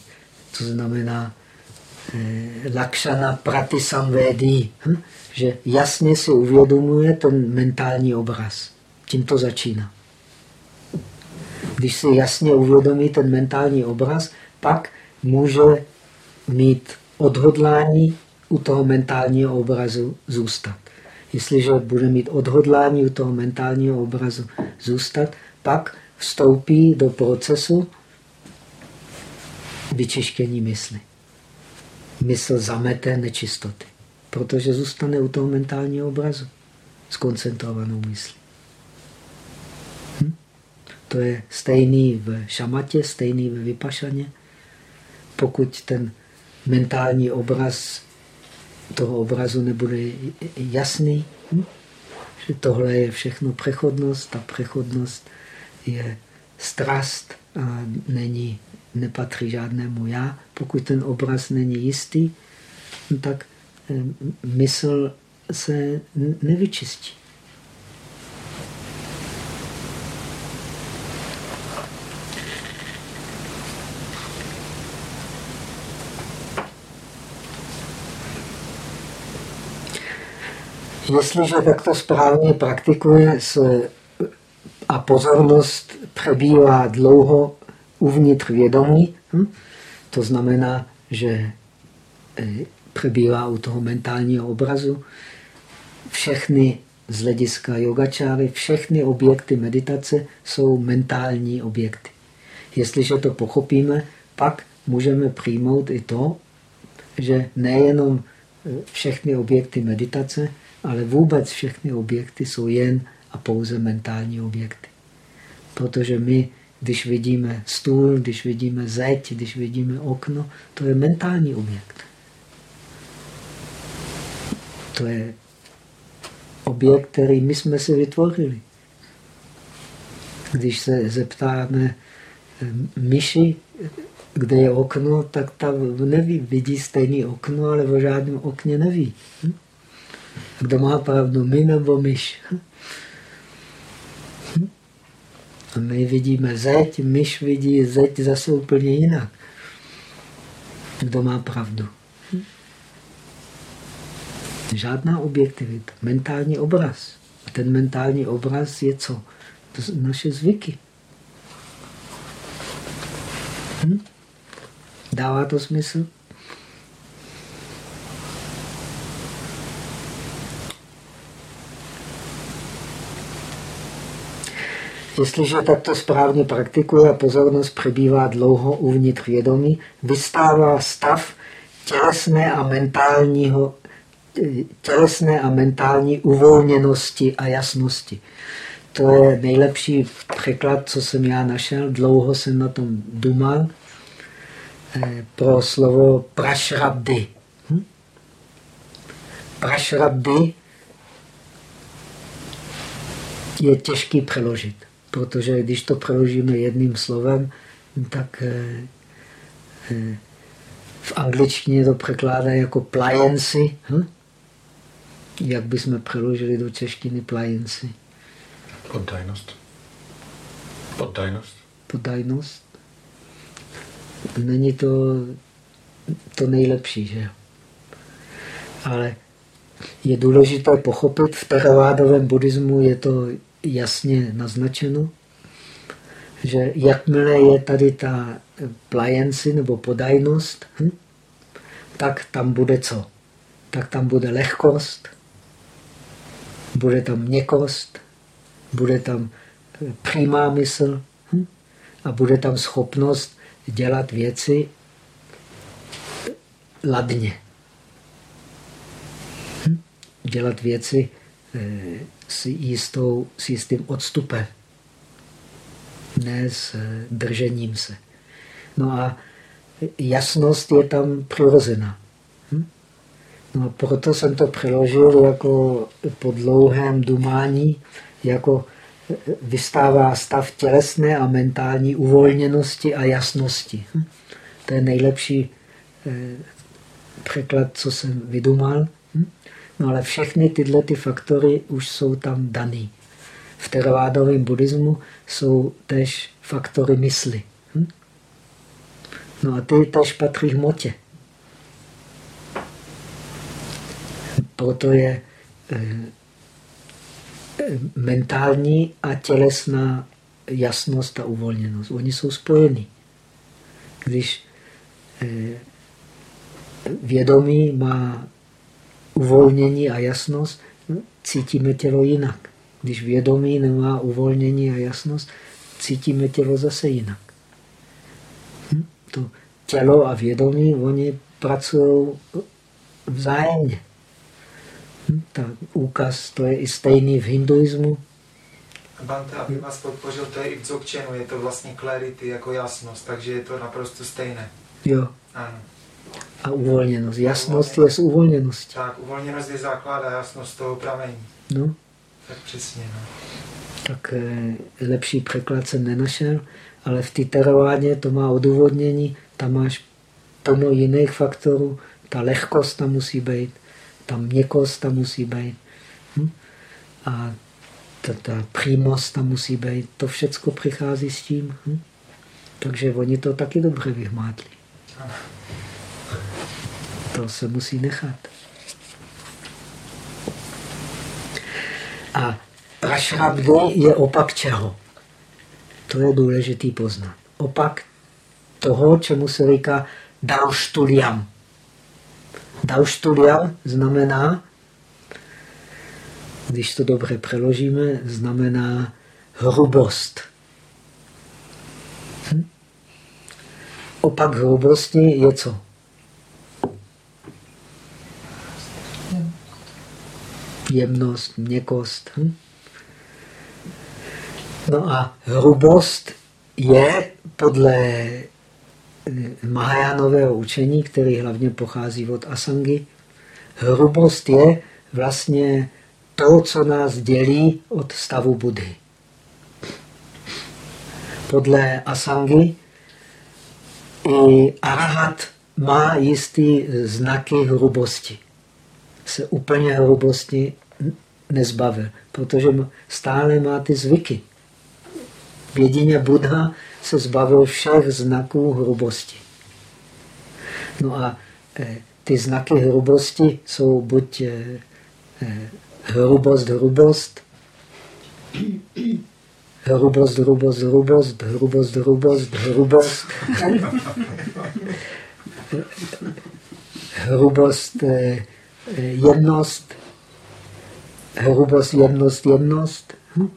to znamená eh, Lakshana Pratisamvedi, hm, že jasně si uvědomuje ten mentální obraz. Tím to začíná. Když si jasně uvědomí ten mentální obraz, pak může mít odhodlání u toho mentálního obrazu zůstat. Jestliže bude mít odhodlání u toho mentálního obrazu zůstat, pak vstoupí do procesu vyčištění mysli. Mysl zamete nečistoty, protože zůstane u toho mentálního obrazu s koncentrovanou myslí. To je stejný v šamatě, stejný ve vypašaně. Pokud ten mentální obraz toho obrazu nebude jasný, hm? že tohle je všechno přechodnost, ta přechodnost je strast a není, nepatří žádnému já. Pokud ten obraz není jistý, no tak eh, mysl se nevyčistí. Jestliže takto správně praktikuje se a pozornost přebývá dlouho uvnitř vědomí, hm? to znamená, že eh, přebývá u toho mentálního obrazu, všechny z hlediska yogačáry, všechny objekty meditace jsou mentální objekty. Jestliže to pochopíme, pak můžeme přijmout i to, že nejenom eh, všechny objekty meditace, ale vůbec všechny objekty jsou jen a pouze mentální objekty. Protože my, když vidíme stůl, když vidíme zeď, když vidíme okno, to je mentální objekt. To je objekt, který my jsme si vytvořili. Když se zeptáme eh, myši, kde je okno, tak ta neví, vidí stejné okno, ale o žádném okně neví. Hm? Kdo má pravdu, my nebo myš? A my vidíme zeď, myš vidí zeď zase úplně jinak. Kdo má pravdu? Žádná objektivita. Mentální obraz. A ten mentální obraz je co? To jsou naše zvyky. Hm? Dává to smysl? Jestliže takto správně praktikuje a pozornost přebývá dlouho uvnitř vědomí, vystává stav tělesné a mentálního tělesné a mentální uvolněnosti a jasnosti. To je nejlepší překlad, co jsem já našel. Dlouho jsem na tom dumal eh, pro slovo prašrabdy. Hm? Prašrabdy je těžký přeložit protože když to přeložíme jedným slovem, tak eh, eh, v angličtině to překládá jako pliancy. Hm? Jak bychom přeložili do češtiny pliancy? Poddajnost. Poddajnost. Poddajnost. Není to to nejlepší, že Ale je důležité pochopit, v teravádovém buddhismu je to jasně naznačeno, že jakmile je tady ta plajenci nebo podajnost, hm, tak tam bude co? Tak tam bude lehkost, bude tam měkost, bude tam eh, přímá mysl hm, a bude tam schopnost dělat věci ladně. Hm? Dělat věci eh, s, jistou, s jistým odstupem, ne s eh, držením se. No a jasnost je tam přirozená. Hm? No proto jsem to přeložil jako po dlouhém dumání, jako eh, vystává stav tělesné a mentální uvolněnosti a jasnosti. Hm? To je nejlepší eh, překlad, co jsem vydumal. No ale všechny tyhle ty faktory už jsou tam daný. V teravádovém buddhismu jsou tež faktory mysli. Hm? No a ty tež patří hmotě. Proto je eh, mentální a tělesná jasnost a uvolněnost. Oni jsou spojení. Když eh, vědomí má uvolnění a jasnost, cítíme tělo jinak. Když vědomí nemá uvolnění a jasnost, cítíme tělo zase jinak. Hm? To tělo a vědomí, oni pracují vzájemně. Hm? Ta úkaz, to je i stejný v hinduismu. Bante, aby vás podpořil, to je i v Dzogčenu, je to vlastně clarity jako jasnost, takže je to naprosto stejné. Jo. Ano a uvolněnost. Jasnost je z uvolněnosti. Tak, uvolněnost je základ a jasnost toho pramení. No. Tak přesně. No. Tak eh, lepší překlad jsem nenašel, ale v té teravádě to má odůvodnění, tam máš plno jiných faktorů, ta lehkost tam musí být, ta měkost tam musí být hm? a ta, ta přímost tam musí být. To všecko přichází s tím. Hm? Takže oni to taky dobře vyhmátli. To se musí nechat. A prašrabdy je opak čeho? To je důležitý poznat. Opak toho, čemu se říká dauštuliam. Dauštuliam znamená, když to dobře přeložíme, znamená hrubost. Hm? Opak hrubosti je co? Jemnost, měkost. Hm? No a hrubost je podle Mahajánového učení, který hlavně pochází od Asangy, hrubost je vlastně to, co nás dělí od stavu Budhy. Podle Asangy i arahat má jistý znaky hrubosti se úplně hrubosti nezbavil, protože stále má ty zvyky. Jedině Buddha se zbavil všech znaků hrubosti. No a eh, ty znaky hrubosti jsou buď eh, eh, hrubost, hrubost, hrubost, hrubost, hrubost, hrubost, hrubost, hrubost, *laughs* hrubost, eh, jemnost, hrubost, jemnost, jemnost, hm?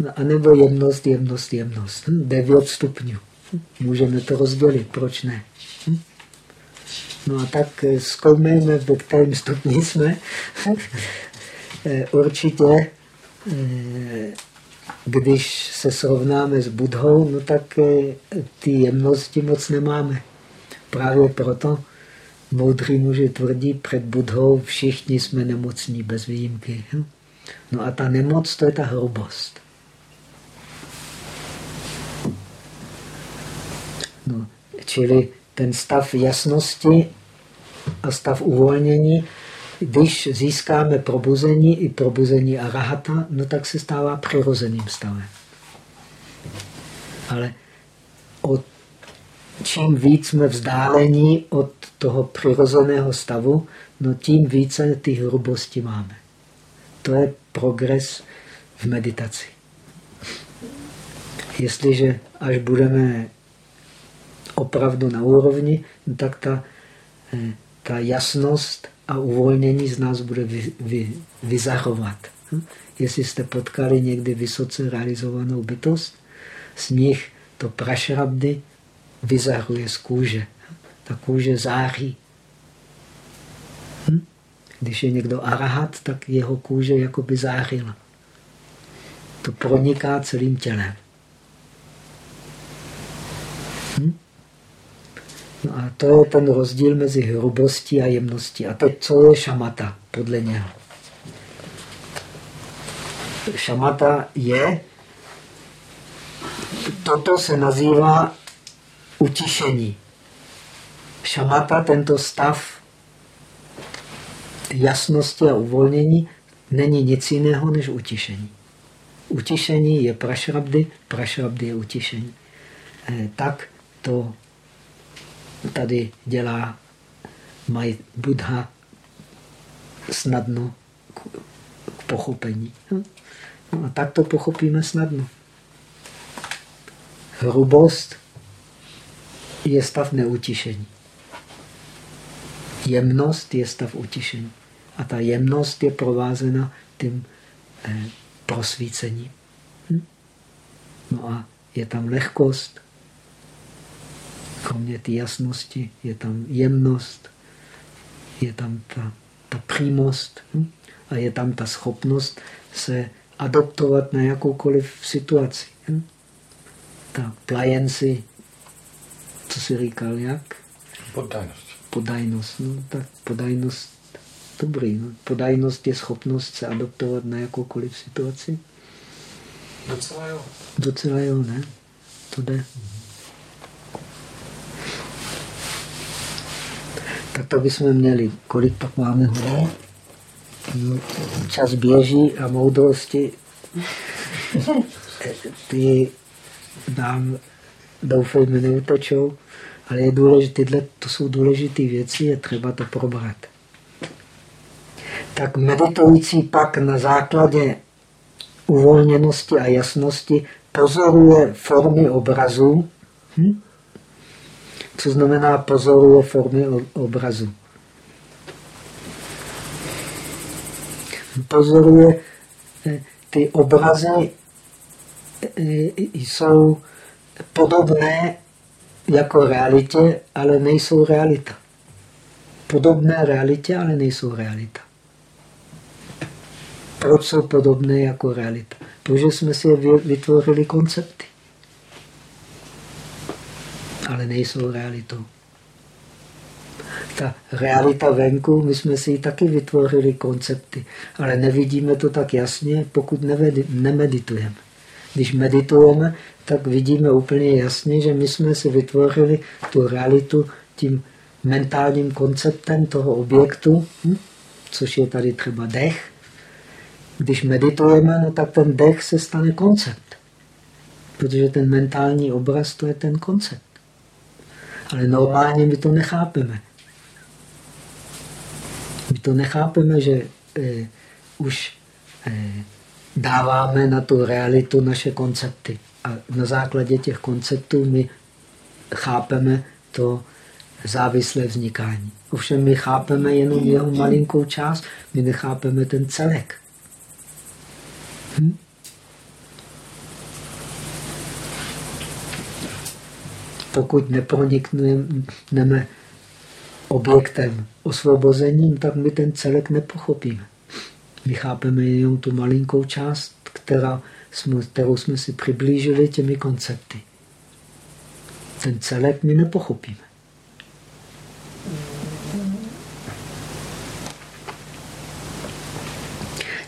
no, a nebo jemnost, jemnost, jemnost. Hm? Devět stupňů. Můžeme to rozdělit, proč ne? Hm? No a tak eh, zkoumejme, ve kterém stupni jsme. *laughs* Eh, určitě, eh, když se srovnáme s Budhou, no tak ty jemnosti moc nemáme. Právě proto moudrý muži tvrdí před Budhou, všichni jsme nemocní bez výjimky. Hm? No a ta nemoc, to je ta hrubost. No, čili ten stav jasnosti a stav uvolnění, když získáme probuzení i probuzení a rahata, no tak se stává přirozeným stavem. Ale od, čím víc jsme vzdálení od toho přirozeného stavu, no tím více ty hrubosti máme. To je progres v meditaci. Jestliže až budeme opravdu na úrovni, tak ta, eh, ta jasnost a uvolnění z nás bude vy, vy, vyzahovat. Hm? Jestli jste potkali někdy vysoce realizovanou bytost, z nich to prašrabdy vyzahuje z kůže. Ta kůže září. Hm? Když je někdo arahat, tak jeho kůže jako by zářila. To proniká celým tělem. Hm? No a to je ten rozdíl mezi hrubostí a jemností. A teď, co je šamata podle něho? Šamata je, toto se nazývá utišení. Šamata, tento stav jasnosti a uvolnění, není nic jiného než utišení. Utišení je prašrabdy, prašrabdy je utišení. Eh, tak to tady dělá maj Buddha snadno k, pochopení. No a tak to pochopíme snadno. Hrubost je stav neutišení. Jemnost je stav utišení. A ta jemnost je provázena tím eh, prosvícením. Hm? No a je tam lehkost, kromě té jasnosti je tam jemnost, je tam ta, ta přímost hm? a je tam ta schopnost se adaptovat na jakoukoliv situaci. Hm? Ta plajenci, co si říkal, jak? Podajnost. Podajnost. No, tak podajnost, dobrý. No. Podajnost je schopnost se adaptovat na jakoukoliv situaci. Docela jo. Docela jo, ne? To jde. Tak to bychom měli. Kolik pak máme hodin? No, čas běží a moudrosti *laughs* ty nám doufejme neutečou, ale je důležité, tyhle, to jsou důležité věci, je třeba to probrat. Tak meditující pak na základě uvolněnosti a jasnosti pozoruje formy obrazů, hm? co znamená pozoruje formy obrazu. Pozoruje eh, ty obrazy eh, jsou podobné jako realitě, ale nejsou realita. Podobné realitě, ale nejsou realita. Proč jsou podobné jako realita? Protože jsme si vytvořili koncepty ale nejsou realitou. Ta realita venku, my jsme si ji taky vytvořili koncepty, ale nevidíme to tak jasně, pokud nemeditujeme. Když meditujeme, tak vidíme úplně jasně, že my jsme si vytvořili tu realitu tím mentálním konceptem toho objektu, hm? což je tady třeba dech. Když meditujeme, no tak ten dech se stane koncept. Protože ten mentální obraz to je ten koncept. Ale normálně my to nechápeme. My to nechápeme, že eh, už eh, dáváme na tu realitu naše koncepty. A na základě těch konceptů my chápeme to závislé vznikání. Ovšem my chápeme jenom jeho malinkou část, my nechápeme ten celek. Hm? Pokud nepronikneme objektem osvobozením, tak my ten celek nepochopíme. My chápeme jenom tu malinkou část, která jsme, kterou jsme si přiblížili těmi koncepty. Ten celek my nepochopíme.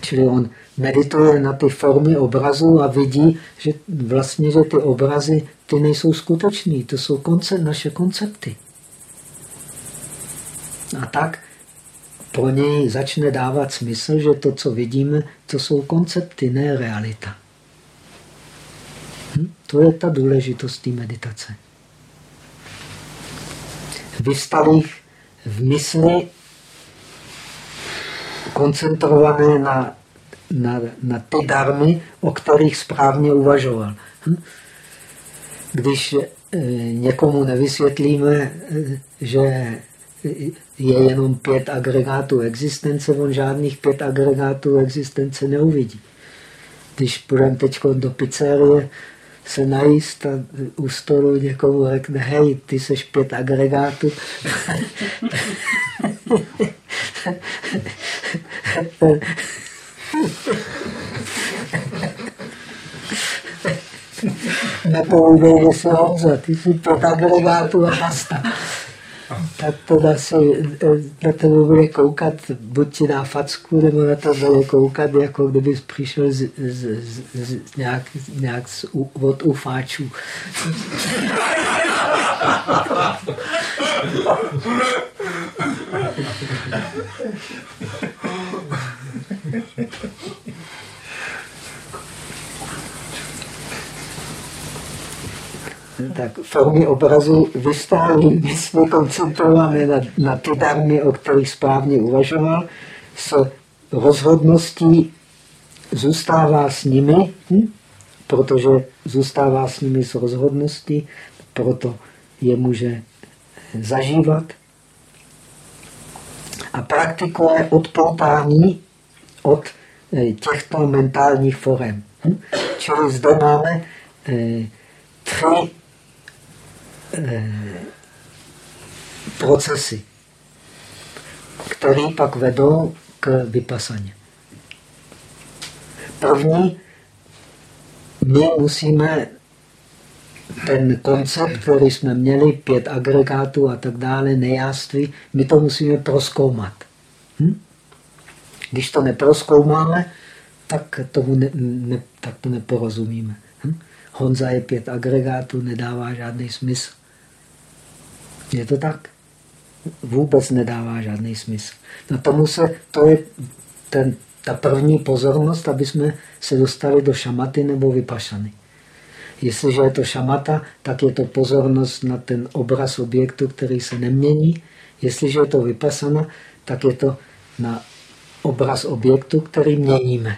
Čili on medituje na ty formy obrazu a vidí, že vlastně, že ty obrazy, ty nejsou skutečný, to jsou konce, naše koncepty. A tak pro něj začne dávat smysl, že to, co vidíme, to jsou koncepty, ne realita. Hm? To je ta důležitost té meditace. Vystavých v mysli koncentrované na, na, na ty darmy, o kterých správně uvažoval. Hm? Když e, někomu nevysvětlíme, e, že je jenom pět agregátů existence, on žádných pět agregátů existence neuvidí. Když půjdeme teď do pizzerie se najíst a u stolu někomu řekne, hej, ty seš pět agregátů, Nepovídej, že se Honza, ty jsi pět agregátů a basta tak to zase na to bude koukat, buď ti dá facku, nebo na to bude koukat, jako kdyby přišel z, z, z, z nějak, nějak z, od ufáčů. *laughs* tak formy obrazu vystáví mysli koncentrované na, na ty darmy, o kterých správně uvažoval, s rozhodností zůstává s nimi, hm? protože zůstává s nimi s rozhodností, proto je může zažívat. A praktikuje odpoutání od eh, těchto mentálních forem. Hm? Čili zde máme eh, tři procesy, které pak vedou k vypasaně. První, my musíme ten koncept, který jsme měli, pět agregátů a tak dále, nejáství, my to musíme proskoumat. Hm? Když to neproskoumáme, tak, tomu ne, ne, tak to neporozumíme. Hm? Honza je pět agregátů, nedává žádný smysl. Je to tak? Vůbec nedává žádný smysl. Na tomu se, to je ten, ta první pozornost, aby jsme se dostali do šamaty nebo vypašany. Jestliže je to šamata, tak je to pozornost na ten obraz objektu, který se nemění. Jestliže je to vypasana, tak je to na obraz objektu, který měníme.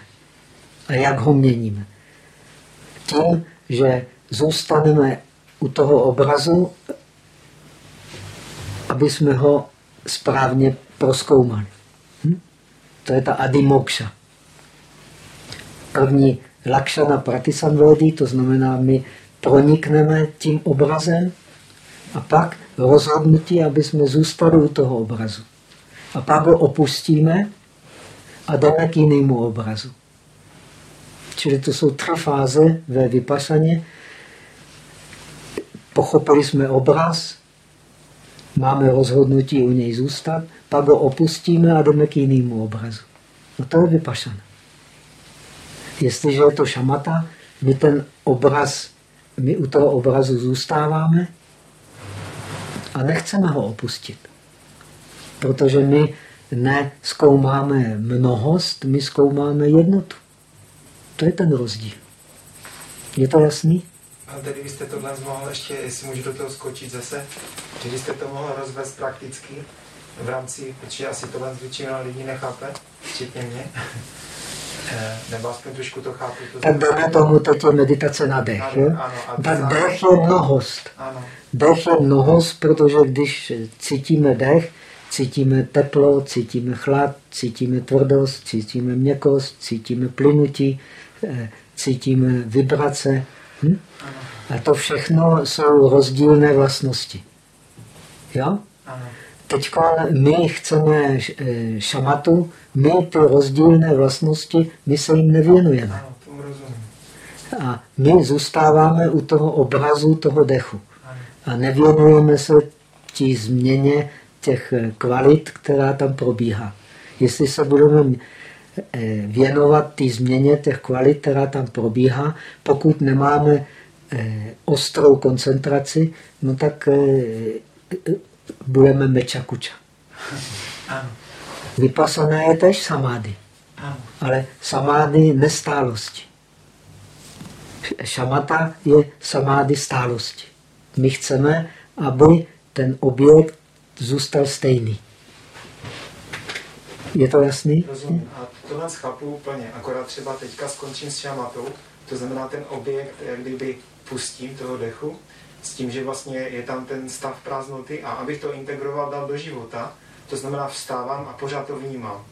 A jak ho měníme? Tím, že zůstaneme u toho obrazu aby jsme ho správně proskoumali. Hm? To je ta adimokša. První lakšana pratisanvodi, to znamená, my pronikneme tím obrazem a pak rozhodnutí, aby jsme zůstali u toho obrazu. A pak ho opustíme a jdeme k jinému obrazu. Čili to jsou tři fáze ve vypasaně. Pochopili jsme obraz, máme rozhodnutí u něj zůstat, pak ho opustíme a jdeme k jinému obrazu. No to je vypašana. Jestliže je to šamata, my ten obraz, my u toho obrazu zůstáváme a nechceme ho opustit. Protože my neskoumáme mnohost, my zkoumáme jednotu. To je ten rozdíl. Je to jasný? A tedy byste tohle mohl ještě, jestli můžu do toho skočit zase, že byste to mohl rozvést prakticky, v rámci, protože asi tohle většina lidí nechápe, včetně mě, *laughs* eh, nebo aspoň trošku to chápu. To tak dáme tomu toto meditace na dech. Ano, ano, tak dech je mnohost. Ano. Dech je mnohost, protože když cítíme dech, cítíme teplo, cítíme chlad, cítíme tvrdost, cítíme měkost, cítíme plynutí, eh, cítíme vibrace. Hm? A to všechno jsou rozdílné vlastnosti. Jo? Teď my chceme eh, šamatu, my ty rozdílné vlastnosti, my se jim nevěnujeme. A my zůstáváme u toho obrazu toho dechu. A nevěnujeme se tí změně těch kvalit, která tam probíhá. Jestli se budeme věnovat té změně těch kvalit, která tam probíhá, pokud nemáme eh, ostrou koncentraci, no tak budeme meča kuča. Vypasané je tež samády. Ale samády nestálosti. Šamata je samády stálosti. My chceme, aby ten objekt zůstal stejný. Je to jasný? Rozumím. A tohle chápu úplně. Akorát třeba teďka skončím s šamatou, to znamená ten objekt, jak kdyby pustím toho dechu, s tím, že vlastně je tam ten stav prázdnoty a abych to integroval, dal do života, to znamená vstávám a pořád to vnímám.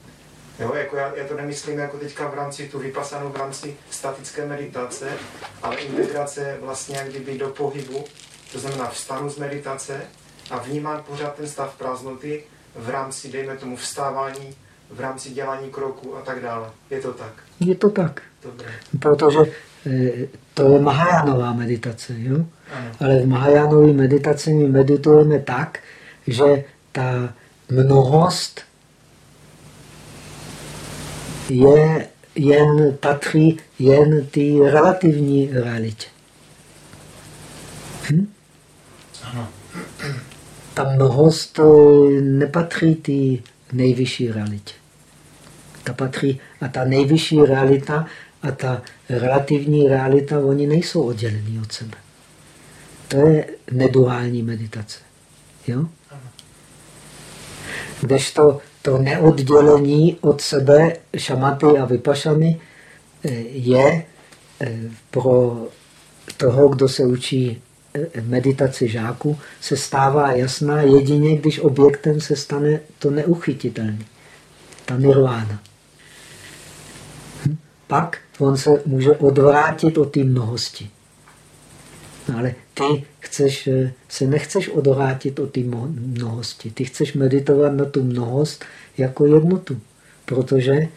Jo, jako já, já to nemyslím jako teďka v rámci tu vypasanou v rámci statické meditace, ale integrace vlastně jak kdyby do pohybu, to znamená vstanu z meditace a vnímám pořád ten stav prázdnoty v rámci, dejme tomu, vstávání, v rámci dělání kroků a tak dále. Je to tak? Je to tak. Dobré. Protože e, to je Mahajánová meditace. Jo? Ano. Ale v Mahajánové meditaci my meditujeme tak, že ta mnohost je jen patří jen ty relativní realitě. Hm? Ano ta mnohost nepatří ty nejvyšší realitě. Ta patří, a ta nejvyšší realita a ta relativní realita, oni nejsou oddělený od sebe. To je neduální meditace. Jo? Kdežto to neoddělení od sebe šamaty a vypašany eh, je eh, pro toho, kdo se učí meditaci žáků se stává jasná jedině, když objektem se stane to neuchytitelné, ta nirvána. Hm? Pak on se může odvrátit od té mnohosti. No ale ty chceš, eh, se nechceš odvrátit od té mnohosti. Ty chceš meditovat na tu mnohost jako jednotu, protože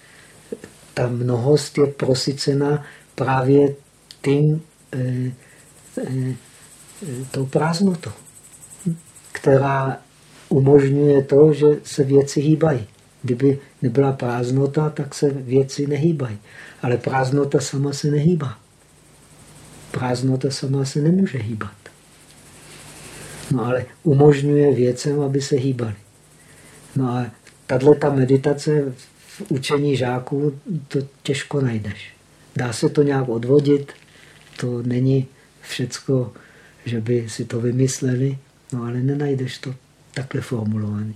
ta mnohost je prosycena právě tím, eh, eh, tou prázdnotou, která umožňuje to, že se věci hýbají. Kdyby nebyla prázdnota, tak se věci nehýbají. Ale prázdnota sama se nehýbá. Prázdnota sama se nemůže hýbat. No ale umožňuje věcem, aby se hýbaly. No a tahle ta meditace v učení žáků to těžko najdeš. Dá se to nějak odvodit, to není všecko že by si to vymysleli, no ale nenajdeš to takhle formulovaný.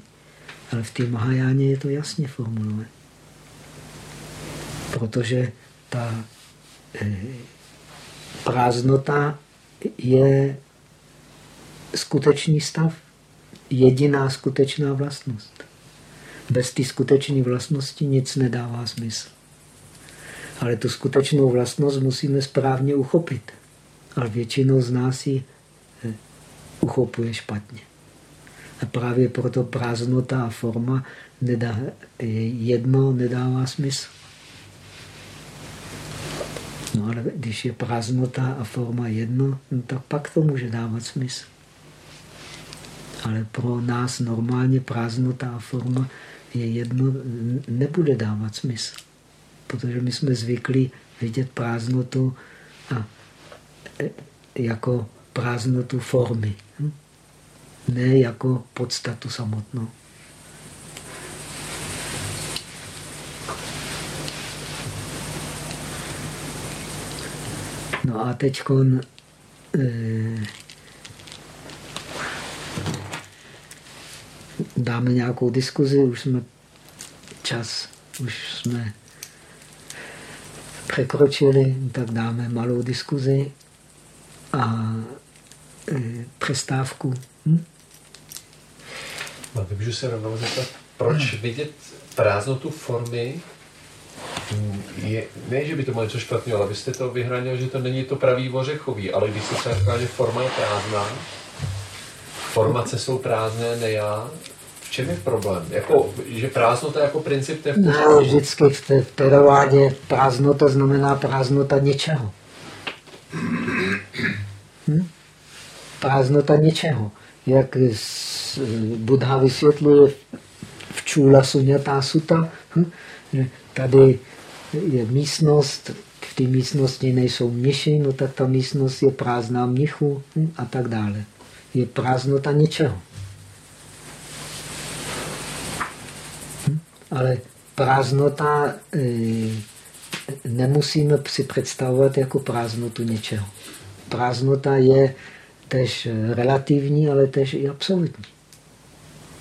Ale v té Mahajáně je to jasně formulované. Protože ta e, prázdnota je skutečný stav, jediná skutečná vlastnost. Bez té skutečné vlastnosti nic nedává smysl. Ale tu skutečnou vlastnost musíme správně uchopit. Ale většinou z nás ji uchopuje špatně. A právě proto prázdnota a forma nedá, jedno nedává smysl. No ale když je prázdnota a forma jedno, no tak pak to může dávat smysl. Ale pro nás normálně prázdnota a forma je jedno, nebude dávat smysl. Protože my jsme zvyklí vidět prázdnotu a e, jako prázdnotu formy, hm? ne jako podstatu samotnou. No a teď eh, dáme nějakou diskuzi, už jsme čas, už jsme překročili, tak dáme malou diskuzi a e, přestávku. Hm? No, můžu se rovnou zeptat, proč vidět prázdnotu formy je, ne, že by to bylo něco špatného, ale byste to vyhranil, že to není to pravý ořechový, ale když se třeba říká, že forma je prázdná, formace jsou prázdné, ne já, v čem je problém? Jako, že prázdnota jako princip té No, vždycky v té teravádě prázdnota znamená prázdnota něčeho. Hm? Prázdnota něčeho. Jak Buddha vysvětluje v Čula Sunyata Sutta, hm? tady je místnost, v té místnosti nejsou mniši, no tak ta místnost je prázdná mnichu hm? a tak dále. Je prázdnota něčeho. Hm? Ale prázdnota e, nemusíme si představovat jako prázdnotu něčeho. Prázdnota je tež relativní, ale tež i absolutní.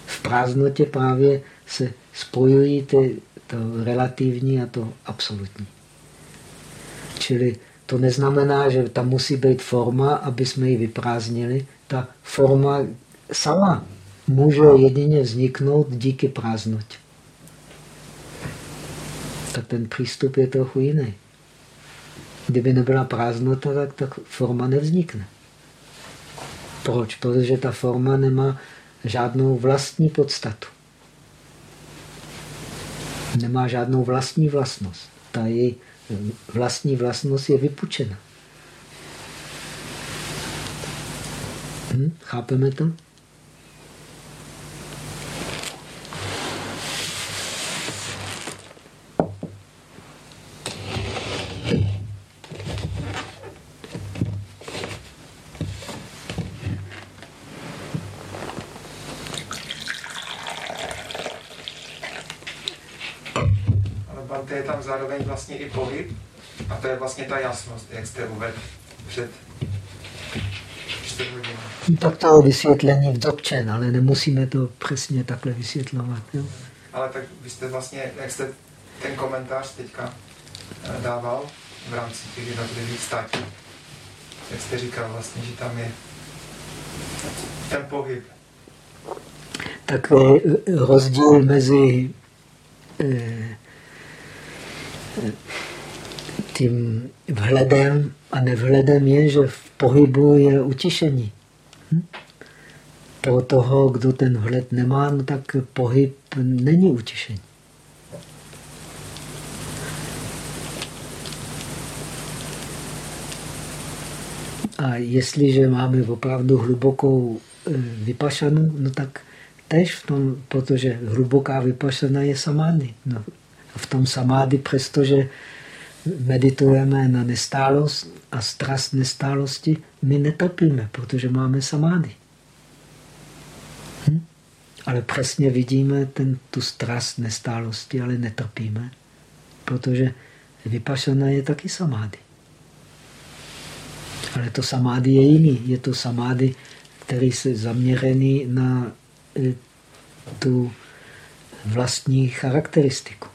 V prázdnotě právě se spojují ty, to relativní a to absolutní. Čili to neznamená, že tam musí být forma, aby jsme ji vyprázdnili. Ta forma sama může jedině vzniknout díky prázdnotě. Tak ten přístup je trochu jiný. Kdyby nebyla prázdnota, tak ta forma nevznikne. Proč? Protože ta forma nemá žádnou vlastní podstatu. Nemá žádnou vlastní vlastnost. Ta její vlastní vlastnost je vypučena. Hm? Chápeme to? Vlastně i pohyb a to je vlastně ta jasnost, jak jste uvedl před tak to vysvětlení v dotčen, ale nemusíme to přesně takhle vysvětlovat. Jo? Ale tak vy jste vlastně, jak jste ten komentář teďka eh, dával v rámci těch jednotlivých států, jak jste říkal vlastně, že tam je ten pohyb. Tak rozdíl mezi eh, tím vhledem a nevhledem je, že v pohybu je utišení. Hm? Pro toho, kdo ten vhled nemá, no tak pohyb není utišení. A jestliže máme opravdu hlubokou e, vypašanu, no tak tež v tom, protože hluboká vypašana je samády. No, v tom samády, přestože meditujeme na nestálost a strast nestálosti, my netopíme, protože máme samády. Hm? Ale přesně vidíme ten, tu strast nestálosti, ale netopíme, protože vypašana je taky samády. Ale to samády je jiný. Je to samády, který se zaměřený na eh, tu vlastní charakteristiku.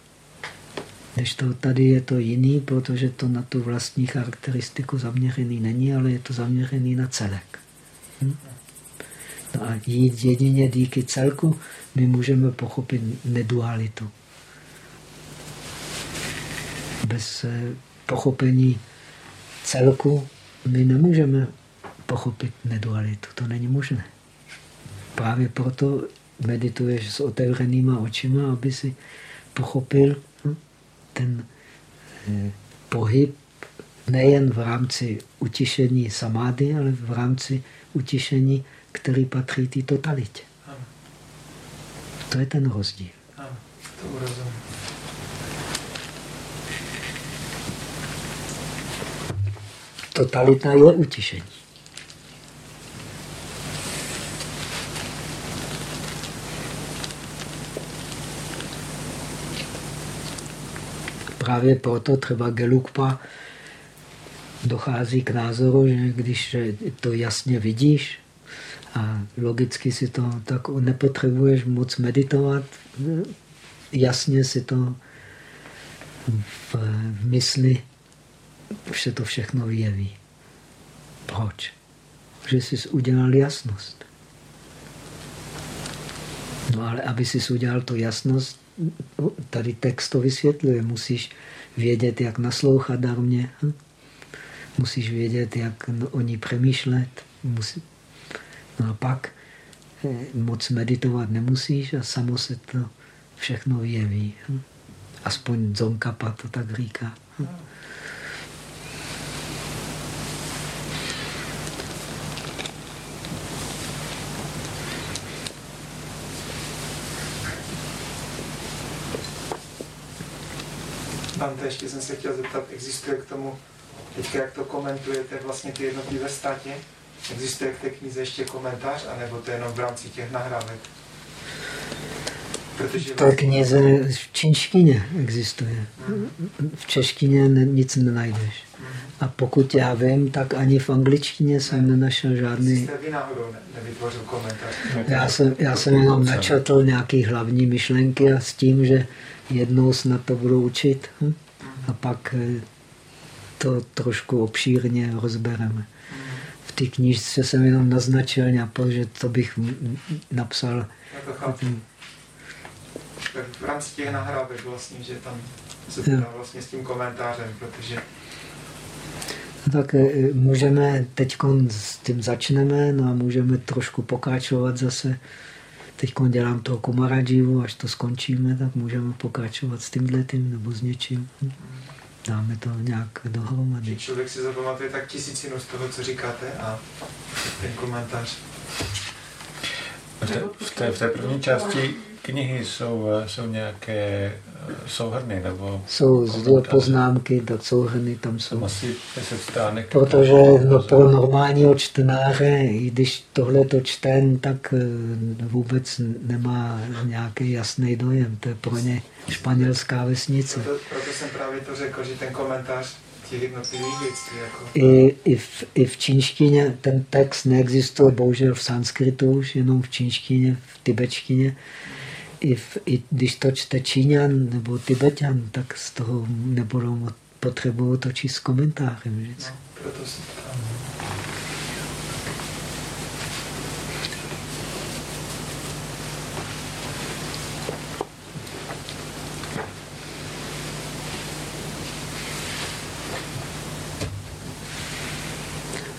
Než to tady je to jiný, protože to na tu vlastní charakteristiku zaměřený není, ale je to zaměřený na celek. Hm? No a jedině díky celku my můžeme pochopit nedualitu. Bez eh, pochopení celku my nemůžeme pochopit nedualitu. To není možné. Právě proto medituješ s otevřenýma očima, aby si pochopil ten eh, pohyb nejen v rámci utišení samády, ale v rámci utišení, který patří té totalitě. To je ten rozdíl. to Totalita je utišení. Právě proto třeba Gelukpa dochází k názoru, že když to jasně vidíš A logicky si to tak nepotřebuješ moc meditovat. Jasně si to v mysli se to všechno vyjeví. Proč? Že jsi udělal jasnost. No ale aby jsi udělal tu jasnost, tady text to vysvětluje. Musíš vědět, jak naslouchat darmě. Musíš vědět, jak o ní přemýšlet. Musí... No a pak eh, moc meditovat nemusíš a samo se to všechno vyjeví. Aspoň Zonkapa to tak říká. Bante, ještě jsem se chtěl zeptat, existuje k tomu, teďka jak to komentujete, vlastně ty jednotlivé státě, existuje k té knize ještě komentář, anebo to je jenom v rámci těch nahrávek? Protože to knize v čínštině existuje. V češtině nic nenajdeš. A pokud já vím, tak ani v angličtině jsem nenašel žádný... Jste vy náhodou nevytvořil komentář? Já jsem, já jsem jenom načetl nějaké hlavní myšlenky a s tím, že jednou snad to budu učit hm? a pak eh, to trošku obšírně rozbereme. V té knížce jsem jenom naznačil nějak, že to bych napsal. Tak v rámci těch nahrávek vlastně, že tam se to vlastně s tím komentářem, protože tak eh, můžeme, teď s tím začneme, no a můžeme trošku pokračovat zase Teď dělám toho Kumarajivu, až to skončíme, tak můžeme pokračovat s tímhle tím nebo s něčím. Dáme to nějak dohromady. Člověk si zapamatuje tak tisícinu z toho, co říkáte a ten komentář. V té, v té, v té první části knihy jsou, jsou nějaké souhrny nebo... Jsou zde poznámky, tak souhrny tam jsou. Tam asi 10 stránek. Protože no, pro normálního čtenáře, i když tohle to čten, tak eh, vůbec nemá nějaký jasný dojem. To je pro ně španělská vesnice. Proto, proto jsem právě to řekl, že ten komentář věcí. Jako... I, i, v, I v čínštině ten text neexistuje, bohužel v sanskritu už, jenom v čínštině, v tibetštině i, v, i když to čte Číňan nebo Tibetan, tak z toho nebudou potřebují to číst s komentářem. Že? No, proto se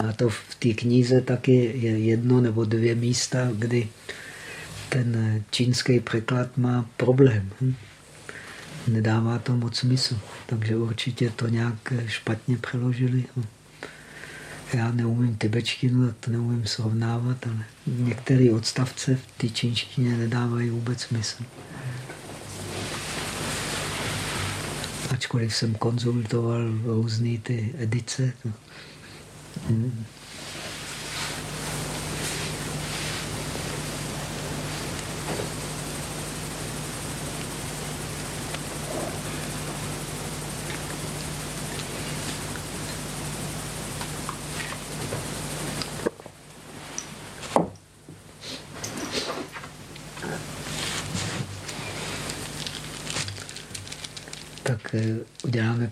A to v té knize taky je jedno nebo dvě místa, kdy ten čínský překlad má problém. Hm? Nedává to moc smysl, takže určitě to nějak špatně přeložili. Já neumím tibetštinu, to neumím srovnávat, ale některé odstavce v té čínštině nedávají vůbec smysl. Ačkoliv jsem konzultoval různé ty edice. To?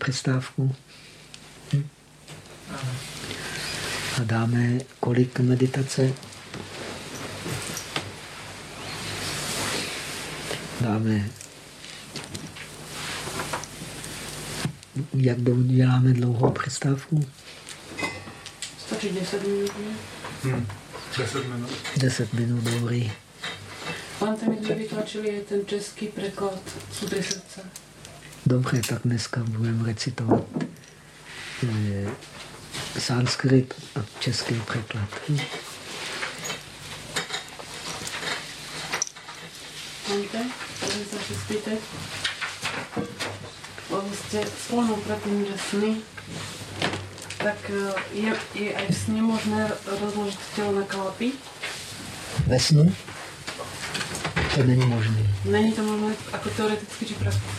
Přestávku hm? a dáme kolik meditace? Dáme jak děláme dlouhou přestávku? Stačí 10 minut. Hmm. 10 minut. 10 minut, dobrý. Pan mi vytlačili ten český překlad Sudry srdce. Dobře, tak dneska budeme recitovat eh, sanskrit a český překlad. Máte? Tady se přispíte. Jste spolu predtým, že sny, tak eh, je, je aj v sně možné rozložit tělo na kalapy? Ve snu? To není možné. Není to možné jako teoreticky či prakticky?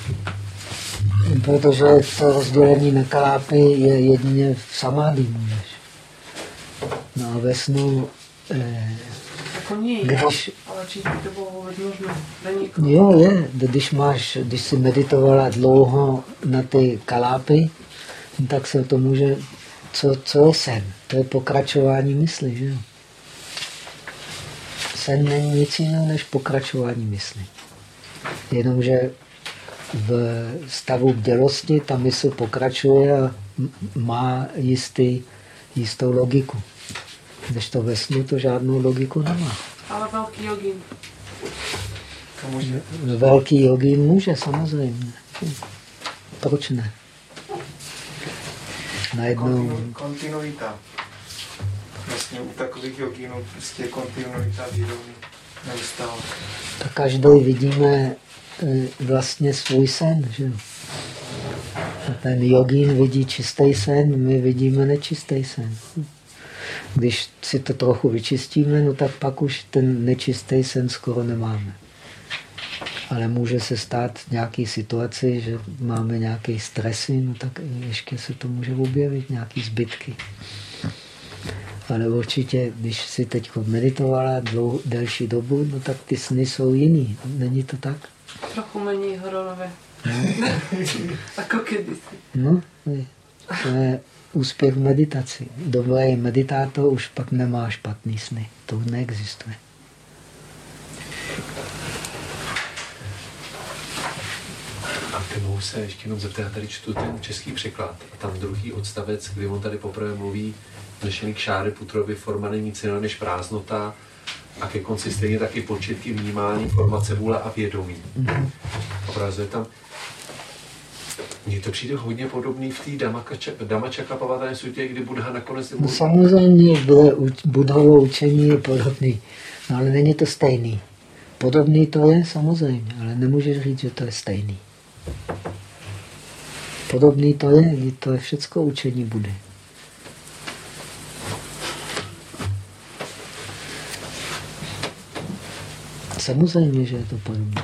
Protože to rozdělení na kalápy je jedině v samády můžeš. No a ve snu eh, Jako Když, jo, je, když máš, když jsi meditovala dlouho na ty kalápy, tak se to může, co, co je sen? To je pokračování mysli, že jo? Sen není nic jiného než pokračování mysli. Jenomže v stavu bdělosti ta mysl pokračuje a má jistý, jistou logiku. Když to ve snu to žádnou logiku nemá. Ale velký jogin. Velký jogín může, samozřejmě. Proč ne? Najednou, kontinu, kontinuita. Vlastně u takových jogínů prostě kontinuita vědomí neustále. tak každý vidíme eh, vlastně svůj sen. Že? A ten jogín vidí čistý sen, my vidíme nečistý sen. Když si to trochu vyčistíme, no tak pak už ten nečistý sen skoro nemáme. Ale může se stát v nějaké situaci, že máme nějaké stresy, no tak ještě se to může objevit, nějaké zbytky. Ale určitě, když si teď meditovala dlouho, delší dobu, no tak ty sny jsou jiný. Není to tak? Trochu méně hororové. Ako kedysi. No, *laughs* to je úspěch v meditaci. Dobrý meditátor už pak nemá špatný sny. To už neexistuje. A ty mohu se ještě jenom zeptat, já tady čtu ten český překlad a tam druhý odstavec, kdy on tady poprvé mluví řešený k šáry Putrovi, forma není cena než prázdnota a ke konci stejně taky početky vnímání, formace vůle a vědomí. Obrazuje tam mně to přijde hodně podobný v té Damačakapavatáně sutě, kdy Buddha nakonec No samozřejmě bude, budovo učení je podobný, no ale není to stejný. Podobný to je samozřejmě, ale nemůžeš říct, že to je stejný. Podobný to je, to je všecko učení Budy. Samozřejmě, že je to podobné.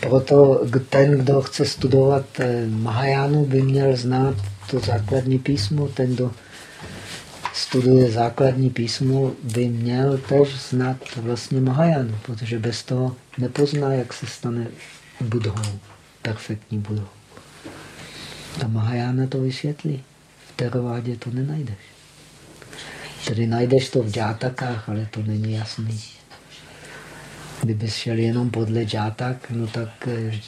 Proto ten, kdo chce studovat eh, Mahajánu, by měl znát to základní písmo. Ten, kdo studuje základní písmo, by měl tež znát vlastně Mahajánu, protože bez toho nepozná, jak se stane budhou, perfektní budhou. Ta Mahajána to vysvětlí. V teravádě to nenajdeš. Tedy najdeš to v džátakách, ale to není jasný. Kdybys šel jenom podle džátak, no tak eh,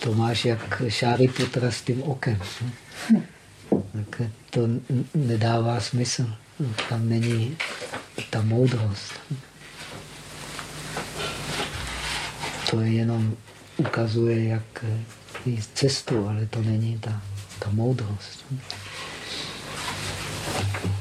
to máš jak Šáriputra s tím okem. Tak to nedává smysl. Tam není ta moudrost. To je jenom ukazuje, jak eh, cestu, ale to není ta, ta moudrost. Thank you.